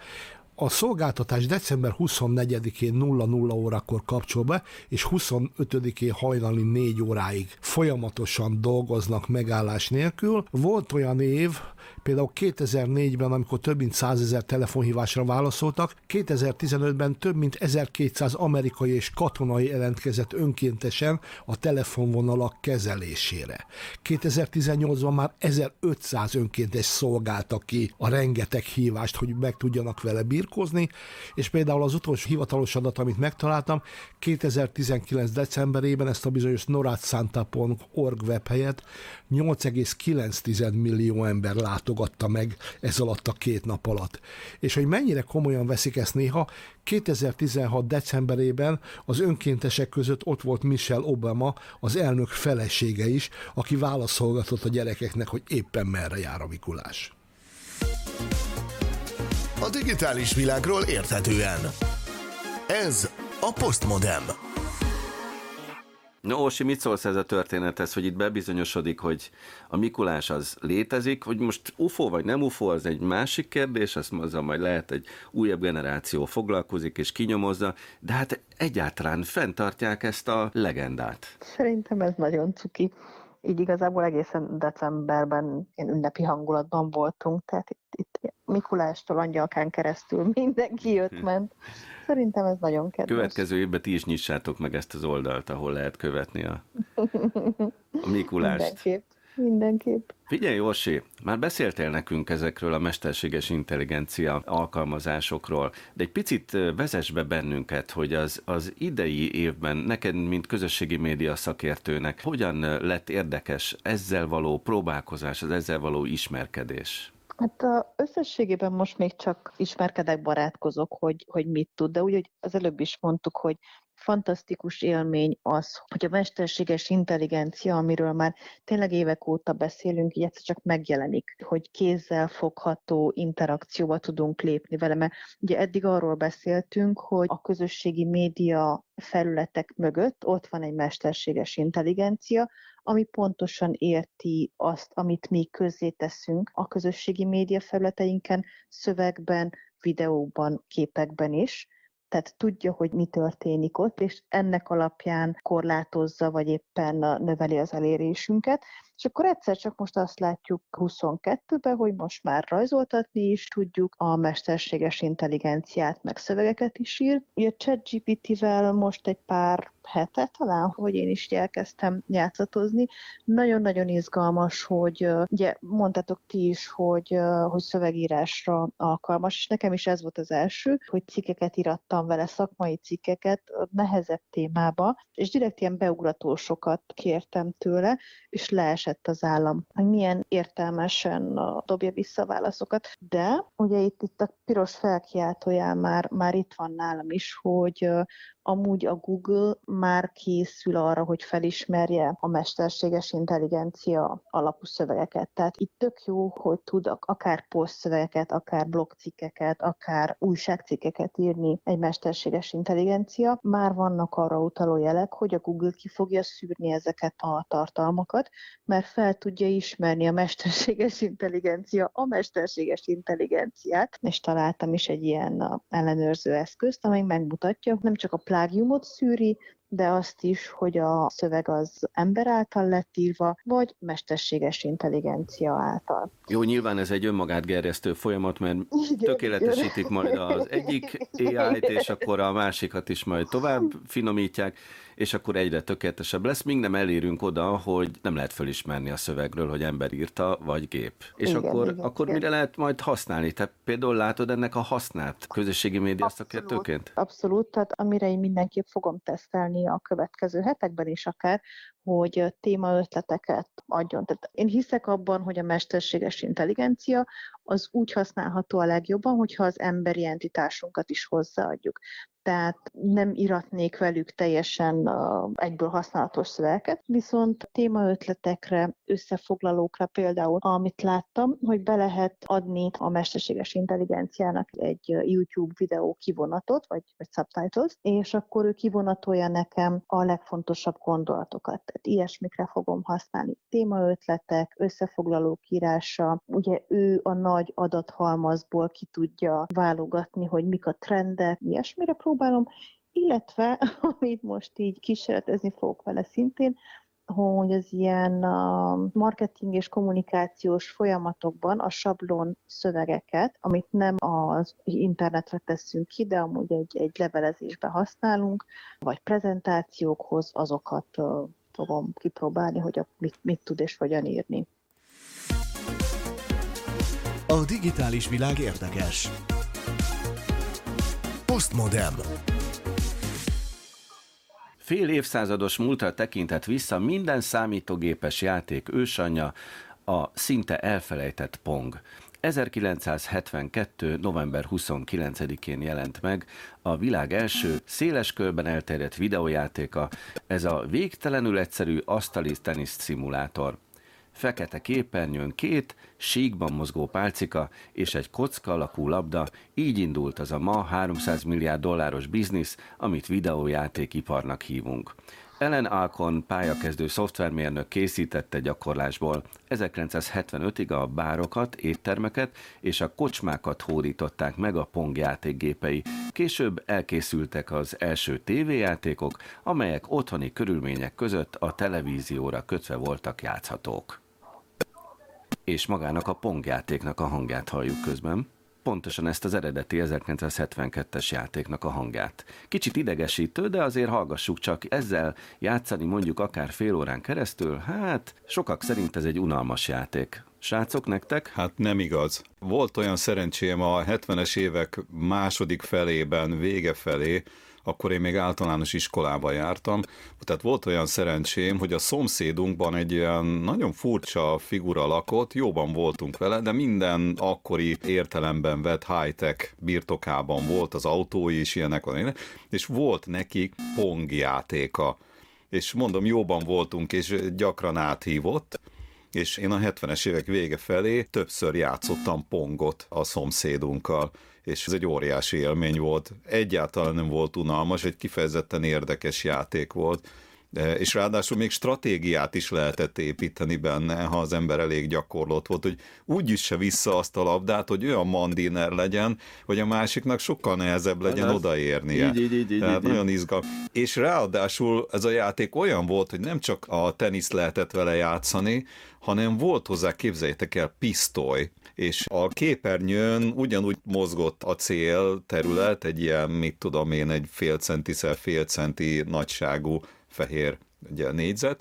a szolgáltatás december 24-én 00 órakor kapcsol be, és 25-én hajnali 4 óráig folyamatosan dolgoznak megállás nélkül. Volt olyan év, Például 2004-ben, amikor több mint 100 ezer telefonhívásra válaszoltak, 2015-ben több mint 1200 amerikai és katonai jelentkezett önkéntesen a telefonvonalak kezelésére. 2018-ban már 1500 önkéntes szolgáltak ki a rengeteg hívást, hogy meg tudjanak vele birkozni, és például az utolsó hivatalos adat, amit megtaláltam, 2019. decemberében ezt a bizonyos noradsanta.org webhelyet 8,9 millió ember látogatta meg ez alatt a két nap alatt. És hogy mennyire komolyan veszik ezt néha, 2016. decemberében az önkéntesek között ott volt Michelle Obama, az elnök felesége is, aki válaszolgatott a gyerekeknek, hogy éppen merre jár a Mikulás. A digitális világról érthetően. Ez a Postmodem. No, Ósi, mit szólsz ez a történethez, hogy itt bebizonyosodik, hogy a Mikulás az létezik, hogy most UFO vagy nem UFO, az egy másik kérdés, azt azzal majd lehet egy újabb generáció foglalkozik és kinyomozza, de hát egyáltalán fenntartják ezt a legendát. Szerintem ez nagyon cuki. Így igazából egészen decemberben én ünnepi hangulatban voltunk, tehát itt, itt Mikulástól angyalkán keresztül mindenki jött-ment. Szerintem ez nagyon kedves. Következő évben ti is nyissátok meg ezt az oldalt, ahol lehet követni a, a Mikulást. Mindenképp. Mindenképp. Figyelj, Orsi, már beszéltél nekünk ezekről a mesterséges intelligencia alkalmazásokról, de egy picit vezess be bennünket, hogy az, az idei évben neked, mint közösségi média szakértőnek, hogyan lett érdekes ezzel való próbálkozás, az ezzel való ismerkedés? Hát a összességében most még csak ismerkedek, barátkozok, hogy, hogy mit tud, de úgy, hogy az előbb is mondtuk, hogy fantasztikus élmény az, hogy a mesterséges intelligencia, amiről már tényleg évek óta beszélünk, így egyszer csak megjelenik, hogy kézzel fogható interakcióba tudunk lépni vele, mert ugye eddig arról beszéltünk, hogy a közösségi média felületek mögött ott van egy mesterséges intelligencia, ami pontosan érti azt, amit mi teszünk a közösségi média felületeinken, szövegben, videóban, képekben is, tehát tudja, hogy mi történik ott, és ennek alapján korlátozza, vagy éppen növeli az elérésünket. És akkor egyszer csak most azt látjuk 22-ben, hogy most már rajzoltatni is tudjuk, a mesterséges intelligenciát, meg szövegeket is ír. Ugye ChatGPT-vel most egy pár hete talán, hogy én is elkezdtem játszatozni. Nagyon-nagyon izgalmas, hogy ugye mondtátok ti is, hogy, hogy szövegírásra alkalmas, és nekem is ez volt az első, hogy cikkeket írattam vele, szakmai cikkeket nehezebb témába, és direkt ilyen beugratósokat kértem tőle, és leesett az állam, hogy milyen értelmesen dobja vissza válaszokat. De ugye itt, itt a piros felkiáltójál már, már itt van nálam is, hogy amúgy a Google már készül arra, hogy felismerje a mesterséges intelligencia alapú szövegeket. Tehát itt tök jó, hogy tud akár posztszövegeket, akár blogcikkeket, akár újságcikkeket írni egy mesterséges intelligencia. Már vannak arra utaló jelek, hogy a Google ki fogja szűrni ezeket a tartalmakat, mert fel tudja ismerni a mesterséges intelligencia a mesterséges intelligenciát, és találtam is egy ilyen ellenőrző eszközt, amely megmutatja nem csak a plágiumot szűri, de azt is, hogy a szöveg az ember által lett írva, vagy mesterséges intelligencia által. Jó, nyilván ez egy önmagát gerjesztő folyamat, mert igen, tökéletesítik igen. majd az egyik AI-t, és akkor a másikat is majd tovább finomítják, és akkor egyre tökéletesebb lesz, míg nem elérünk oda, hogy nem lehet felismerni a szövegről, hogy ember írta, vagy gép. És igen, akkor, igen, akkor igen. mire lehet majd használni? Te például látod ennek a hasznát közösségi média abszolút, szakértőként? Abszolút, tehát amire én mindenképp fogom tesztelni a következő hetekben is akár, hogy témaötleteket adjon. Tehát én hiszek abban, hogy a mesterséges intelligencia az úgy használható a legjobban, hogyha az emberi entitásunkat is hozzáadjuk tehát nem iratnék velük teljesen egyből használatos szövegeket, viszont témaötletekre, összefoglalókra például, amit láttam, hogy be lehet adni a mesterséges intelligenciának egy YouTube videó kivonatot, vagy, vagy subtitles, és akkor ő kivonatolja nekem a legfontosabb gondolatokat. Tehát ilyesmikre fogom használni. Témaötletek, összefoglalók írása, ugye ő a nagy adathalmazból ki tudja válogatni, hogy mik a trendek, ilyesmire próbálom, illetve, amit most így kísérletezni fogok vele szintén, hogy az ilyen marketing és kommunikációs folyamatokban a sablon szövegeket, amit nem az internetre teszünk ki, de amúgy egy, egy levelezésbe használunk, vagy prezentációkhoz, azokat fogom kipróbálni, hogy mit, mit tud és hogyan írni. Digitális világ érdekes. Postmodem. Fél évszázados múltra tekintett vissza minden számítógépes játék ősanyja, a szinte elfelejtett Pong. 1972. november 29-én jelent meg a világ első széles körben elterjedt videójátéka, ez a végtelenül egyszerű asztali tenisz szimulátor fekete képernyőn két, síkban mozgó pálcika és egy kocka alakú labda, így indult az a ma 300 milliárd dolláros biznisz, amit videójátékiparnak hívunk. Ellen Alcon pályakezdő szoftvermérnök készítette gyakorlásból. 1975-ig a bárokat, éttermeket és a kocsmákat hódították meg a Pong játékgépei. Később elkészültek az első tévéjátékok, amelyek otthoni körülmények között a televízióra kötve voltak játszhatók és magának a Pong játéknak a hangját halljuk közben. Pontosan ezt az eredeti 1972-es játéknak a hangját. Kicsit idegesítő, de azért hallgassuk csak. Ezzel játszani mondjuk akár fél órán keresztül, hát sokak szerint ez egy unalmas játék. Srácok, nektek? Hát nem igaz. Volt olyan szerencsém a 70-es évek második felében, vége felé, akkor én még általános iskolába jártam, tehát volt olyan szerencsém, hogy a szomszédunkban egy ilyen nagyon furcsa figura lakott, jóban voltunk vele, de minden akkori értelemben vett high-tech birtokában volt, az autói is ilyenek, és volt neki pong játéka. És mondom, jóban voltunk, és gyakran áthívott, és én a 70-es évek vége felé többször játszottam pongot a szomszédunkkal és ez egy óriási élmény volt. Egyáltalán nem volt unalmas, egy kifejezetten érdekes játék volt és ráadásul még stratégiát is lehetett építeni benne, ha az ember elég gyakorlott volt, hogy úgy üsse vissza azt a labdát, hogy olyan mandiner legyen, hogy a másiknak sokkal nehezebb legyen Ez odaérnie. Így, így, így, így, Tehát így, nagyon izgal. És ráadásul ez a játék olyan volt, hogy nem csak a tenisz lehetett vele játszani, hanem volt hozzá, képzeljétek el, pisztoly, és a képernyőn ugyanúgy mozgott a cél terület, egy ilyen, mit tudom én, egy fél centiszer fél centi nagyságú fehér ugye, négyzet,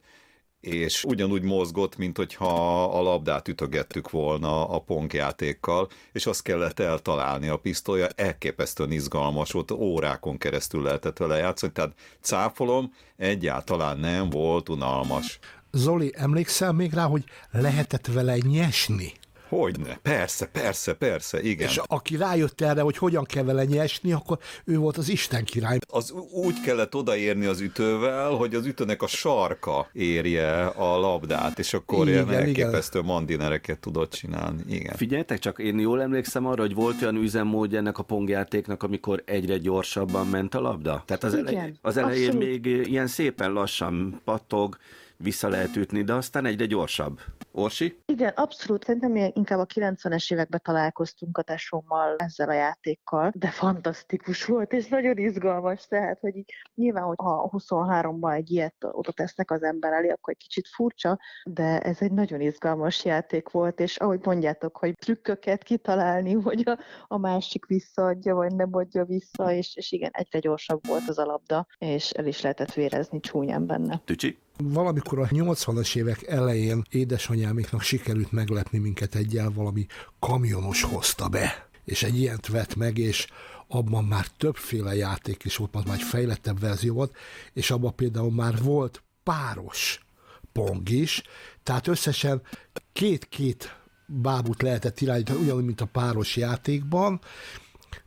és ugyanúgy mozgott, mint hogyha a labdát ütögettük volna a ponkjátékkal, és azt kellett eltalálni a pisztolya, elképesztően izgalmas volt, órákon keresztül lehetett vele játszani, tehát cáfolom, egyáltalán nem volt unalmas. Zoli, emlékszel még rá, hogy lehetett vele nyesni? Hogyne, persze, persze, persze, igen. És aki rájött erre, hogy hogyan kell vele nyesni, akkor ő volt az Isten király. Az úgy kellett odaérni az ütővel, hogy az ütőnek a sarka érje a labdát, és akkor igen, ilyen elképesztő igen. mandinereket tudott csinálni. Igen. Figyeljetek csak, én jól emlékszem arra, hogy volt olyan üzemmódja ennek a pongjátéknak, amikor egyre gyorsabban ment a labda. Tehát az, elej, az elején Abszolút. még ilyen szépen lassan pattog, vissza lehet ütni, de aztán egyre gyorsabb. Orsi? Igen, abszolút. Szerintem mi inkább a 90-es években találkoztunk a tesómmal ezzel a játékkal, de fantasztikus volt, és nagyon izgalmas. Tehát, hogy így, nyilván, hogy ha 23-ban egy ilyet oda tesznek az ember elé, akkor egy kicsit furcsa, de ez egy nagyon izgalmas játék volt, és ahogy mondjátok, hogy trükköket kitalálni, hogy a, a másik visszaadja, vagy nem adja vissza, és, és igen, egyre gyorsabb volt az a labda, és el is lehetett vérezni csúnyán benne. Tücsi? Valamikor a 80-as évek elején édesanyámiknak sikerült meglepni minket egyel, valami kamionos hozta be, és egy ilyent vett meg, és abban már többféle játék is volt, már egy fejlettebb verzió volt, és abban például már volt páros pong is, tehát összesen két-két bábút lehetett irányítani, ugyanúgy, mint a páros játékban,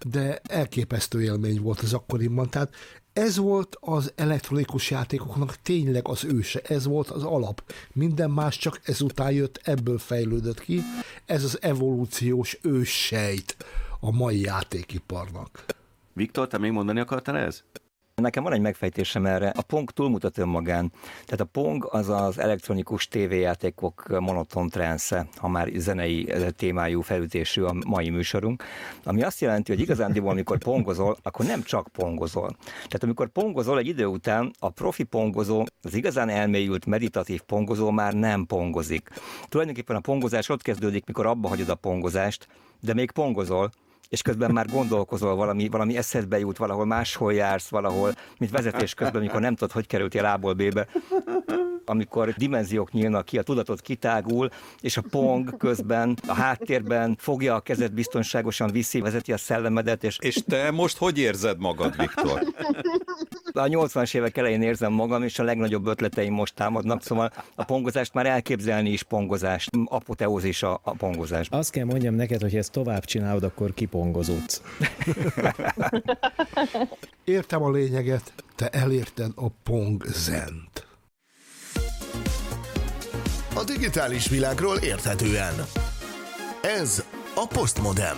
de elképesztő élmény volt az akkoriban. Tehát ez volt az elektronikus játékoknak tényleg az őse, ez volt az alap. Minden más csak ezután jött, ebből fejlődött ki. Ez az evolúciós őssejt a mai játékiparnak. Viktor, te még mondani akartál ez? Nekem van egy megfejtésem erre. A Pong túlmutat önmagán. Tehát a Pong az az elektronikus tévéjátékok monoton transze, ha már zenei témájú felütésű a mai műsorunk, ami azt jelenti, hogy igazándiból, amikor pongozol, akkor nem csak pongozol. Tehát amikor pongozol, egy idő után a profi pongozó, az igazán elmélyült meditatív pongozó már nem pongozik. Tulajdonképpen a pongozás ott kezdődik, mikor abba hagyod a pongozást, de még pongozol, és közben már gondolkozol valami, valami eszedbe jut, valahol máshol jársz, valahol, mint vezetés közben, amikor nem tudod, hogy kerültél A-ból B-be amikor dimenziók nyílnak ki, a tudatot kitágul, és a pong közben a háttérben fogja a kezed biztonságosan viszi, vezeti a szellemedet. És, és te most hogy érzed magad, Viktor? A 80-as évek elején érzem magam, és a legnagyobb ötleteim most támadnak, szóval a pongozást már elképzelni is pongozást, apoteózis a, a pongozás. Azt kell mondjam neked, hogy ezt tovább csinálod, akkor kipongozódsz. Értem a lényeget, te elérted a pong zent. A digitális világról érthetően. Ez a Postmodem.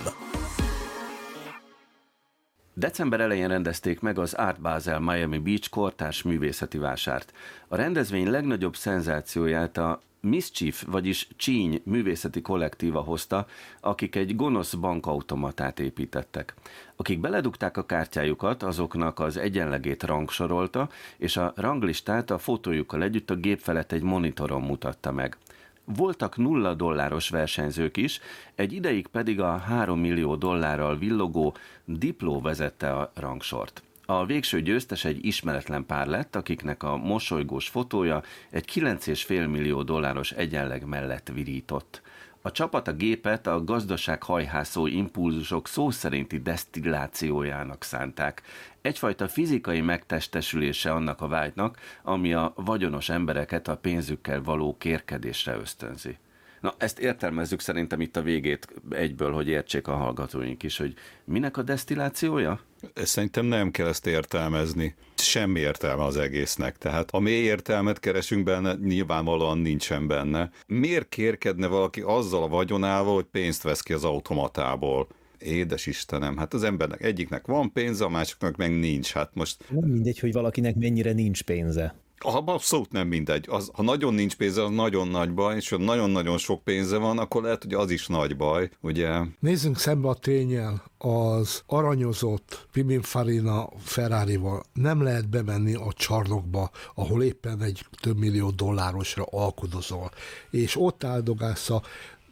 December elején rendezték meg az Art Basel Miami Beach kortárs művészeti vásárt. A rendezvény legnagyobb szenzációját a Mischief, vagyis Csíny művészeti kollektíva hozta, akik egy gonosz bankautomatát építettek. Akik beledugták a kártyájukat, azoknak az egyenlegét rangsorolta, és a ranglistát a fotójukkal együtt a gép felett egy monitoron mutatta meg. Voltak nulla dolláros versenyzők is, egy ideig pedig a 3 millió dollárral villogó Dipló vezette a rangsort. A végső győztes egy ismeretlen pár lett, akiknek a mosolygós fotója egy 9,5 millió dolláros egyenleg mellett virított. A csapat a gépet a gazdaság hajhászó impulzusok szó szerinti desztillációjának szánták. Egyfajta fizikai megtestesülése annak a vágynak, ami a vagyonos embereket a pénzükkel való kérkedésre ösztönzi. Na, ezt értelmezzük szerintem itt a végét egyből, hogy értsék a hallgatóink is, hogy minek a desztillációja? Szerintem nem kell ezt értelmezni. Semmi értelme az egésznek. Tehát a mély értelmet keresünk benne, nyilvánvalóan nincsen benne. Miért kérkedne valaki azzal a vagyonával, hogy pénzt vesz ki az automatából? Édes Istenem, hát az embernek egyiknek van pénze, a másiknak meg nincs. Hát most... Nem mindegy, hogy valakinek mennyire nincs pénze. Abszolút nem mindegy. Az, ha nagyon nincs pénze, az nagyon nagy baj, és ha nagyon-nagyon sok pénze van, akkor lehet, hogy az is nagy baj, ugye? Nézzünk szembe a tényel, az aranyozott Pininfarina Ferrari-val nem lehet bemenni a csarnokba, ahol éppen egy több millió dollárosra alkudozol, és ott áldogálsz a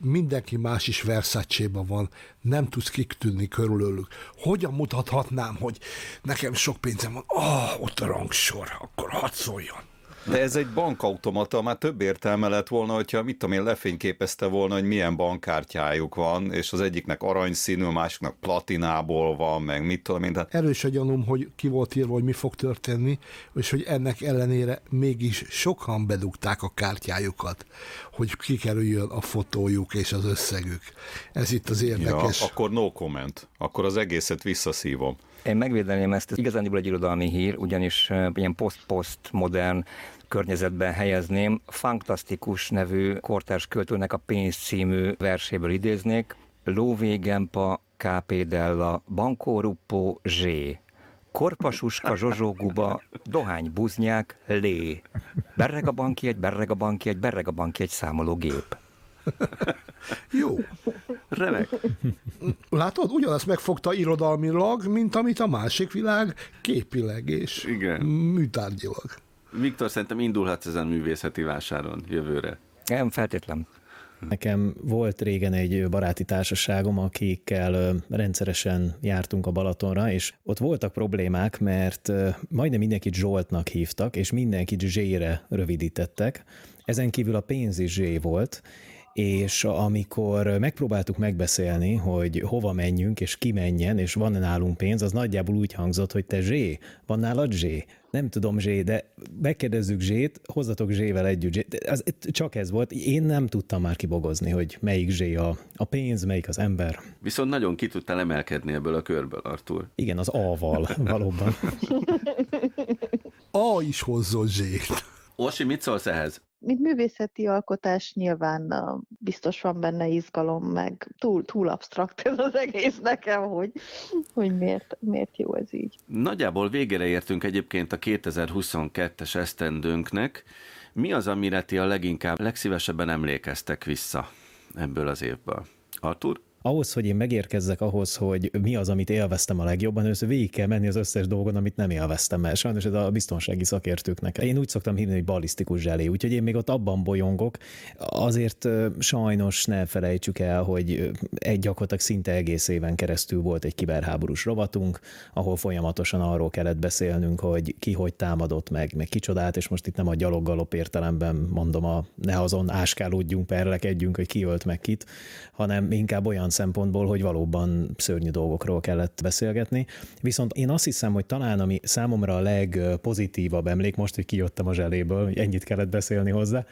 mindenki más is versace van, nem tudsz kitűnni körülőlük. Hogyan mutathatnám, hogy nekem sok pénzem van, ah, ott a rangsor, akkor hadd szóljon. De ez egy bankautomata, már több értelme lett volna, hogyha mit tudom én, lefényképezte volna, hogy milyen bankkártyájuk van, és az egyiknek aranyszínű, a másiknak platinából van, meg mit tudom én. Tehát... Erős a gyanúm, hogy ki volt írva, hogy mi fog történni, és hogy ennek ellenére mégis sokan bedugták a kártyájukat, hogy kikerüljön a fotójuk és az összegük. Ez itt az érdekes. Ja, akkor no comment. Akkor az egészet visszaszívom. Én megvédeném ezt, ez igazándiból egy irodalmi hír, ugyanis ilyen post-post modern környezetben helyezném. Fantasztikus nevű kortárs költőnek a Pénz című verséből idéznék. Lóvégempa, KP Della, Banco Ruppo, Z. Korpasuska, zsozsóguba, dohány, buznyák, lé. Berreg a banki egy, berreg a banki egy, berreg a banki egy számológép. Jó. Remek. Látod, ugyanazt megfogta irodalmilag, mint amit a másik világ képileg és Igen. műtárgyilag. Viktor, szerintem indulhatsz ezen művészeti vásáron jövőre. Nem feltétlen. Nekem volt régen egy baráti társaságom, akikkel rendszeresen jártunk a Balatonra, és ott voltak problémák, mert majdnem mindenkit Zsoltnak hívtak, és mindenkit Zsére rövidítettek. Ezen kívül a pénz is Zsé volt, és amikor megpróbáltuk megbeszélni, hogy hova menjünk, és ki menjen, és van nálunk pénz, az nagyjából úgy hangzott, hogy te Zsé, van nálad Zsé? Nem tudom Zsé, de megkérdezzük Zsét, hozzatok Zsével együtt. Zsé. Az, csak ez volt. Én nem tudtam már kibogozni, hogy melyik Zsé a, a pénz, melyik az ember. Viszont nagyon ki tudtál emelkedni ebből a körből, Artur. Igen, az A-val, valóban. A is hozzon Zsét. Orsi, mit szólsz ehhez? Mint művészeti alkotás nyilván biztos van benne izgalom, meg túl, túl absztrakt ez az egész nekem, hogy, hogy miért, miért jó ez így. Nagyjából végére értünk egyébként a 2022-es esztendőnknek. Mi az, amire ti a leginkább, legszívesebben emlékeztek vissza ebből az évből? Artur? Ahhoz, hogy én megérkezzek ahhoz, hogy mi az, amit élveztem a legjobban, először végig kell menni az összes dolgon, amit nem élveztem, mert sajnos ez a biztonsági szakértőknek. Én úgy szoktam hívni, hogy balisztikus zselé, úgyhogy én még ott abban bolyongok. Azért sajnos ne felejtsük el, hogy egy gyakorlatilag szinte egész éven keresztül volt egy kiberháborús rovatunk, ahol folyamatosan arról kellett beszélnünk, hogy ki hogy támadott meg, meg kicsodát, és most itt nem a gyaloggalop értelemben mondom, a, ne azon áskálódjunk, perlekedjünk, hogy ki ölt meg kit, hanem inkább olyan szempontból, hogy valóban szörnyű dolgokról kellett beszélgetni. Viszont én azt hiszem, hogy talán ami számomra a legpozitívabb emlék, most, hogy kijöttem a zseléből, ennyit kellett beszélni hozzá,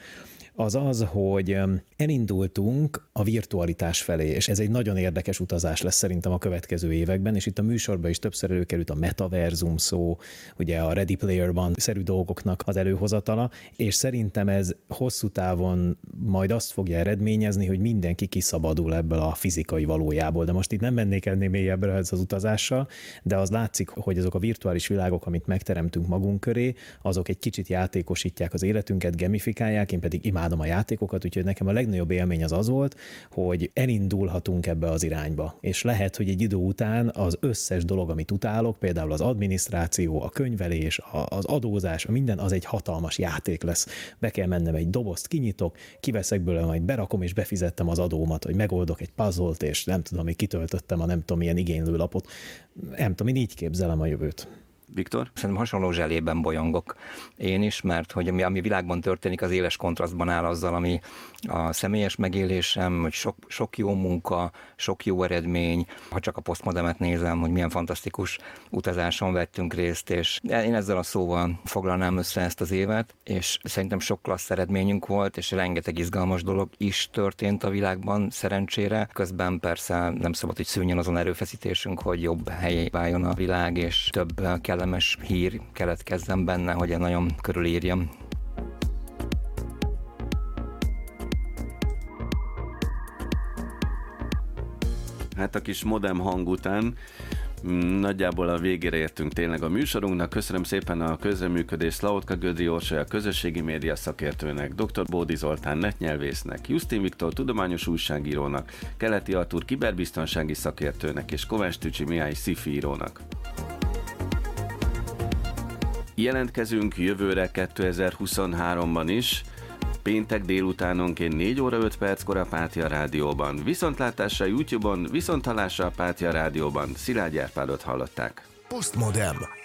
az az, hogy elindultunk a virtualitás felé, és ez egy nagyon érdekes utazás lesz szerintem a következő években, és itt a műsorban is többször előkerült a metaverzum szó, ugye a Ready Player One szerű dolgoknak az előhozatala, és szerintem ez hosszú távon majd azt fogja eredményezni, hogy mindenki kiszabadul ebből a fizikai valójából. De most itt nem mennék ennél mélyebbre ez az utazással, de az látszik, hogy azok a virtuális világok, amit megteremtünk magunk köré, azok egy kicsit játékosítják az életünket, gamifikálják, én pedig imádom imádom a játékokat, úgyhogy nekem a legnagyobb élmény az az volt, hogy elindulhatunk ebbe az irányba. És lehet, hogy egy idő után az összes dolog, amit utálok, például az adminisztráció, a könyvelés, az adózás, minden, az egy hatalmas játék lesz. Be kell mennem egy dobozt, kinyitok, kiveszek belőle, majd berakom és befizettem az adómat, hogy megoldok egy puzzle és nem tudom, hogy kitöltöttem a nem tudom milyen igénylőlapot. Nem tudom, én így képzelem a jövőt. Viktor? Szerintem hasonló zselében bolyongok én is, mert hogy ami, ami világban történik, az éles kontrasztban áll azzal, ami a személyes megélésem, hogy sok, sok jó munka, sok jó eredmény, ha csak a posztmodemet nézem, hogy milyen fantasztikus utazáson vettünk részt, és én ezzel a szóval foglalnám össze ezt az évet, és szerintem sok klassz eredményünk volt, és rengeteg izgalmas dolog is történt a világban, szerencsére. Közben persze nem szabad, hogy szűnjön azon erőfeszítésünk, hogy jobb helyé váljon a világ, és több kell kellemes hír keletkezzen benne, hogy nagyon körülírjam. Hát a kis modem hang után mm, nagyjából a végére értünk tényleg a műsorunknak. Köszönöm szépen a közreműködést Lautka Gödri Orsolya, a közösségi média szakértőnek, dr. Bódi Zoltán netnyelvésznek, Justin Viktor tudományos újságírónak, Keleti Artur kiberbiztonsági szakértőnek és Kovács Tücsi Mihály sci írónak. Jelentkezünk jövőre 2023-ban is, péntek délutánonként 4 óra 5 perckor a Pátia Rádióban. Viszontlátásra YouTube-on, viszontalásra a Pátia Rádióban. Szilágy Árpádot hallották. Postmodem.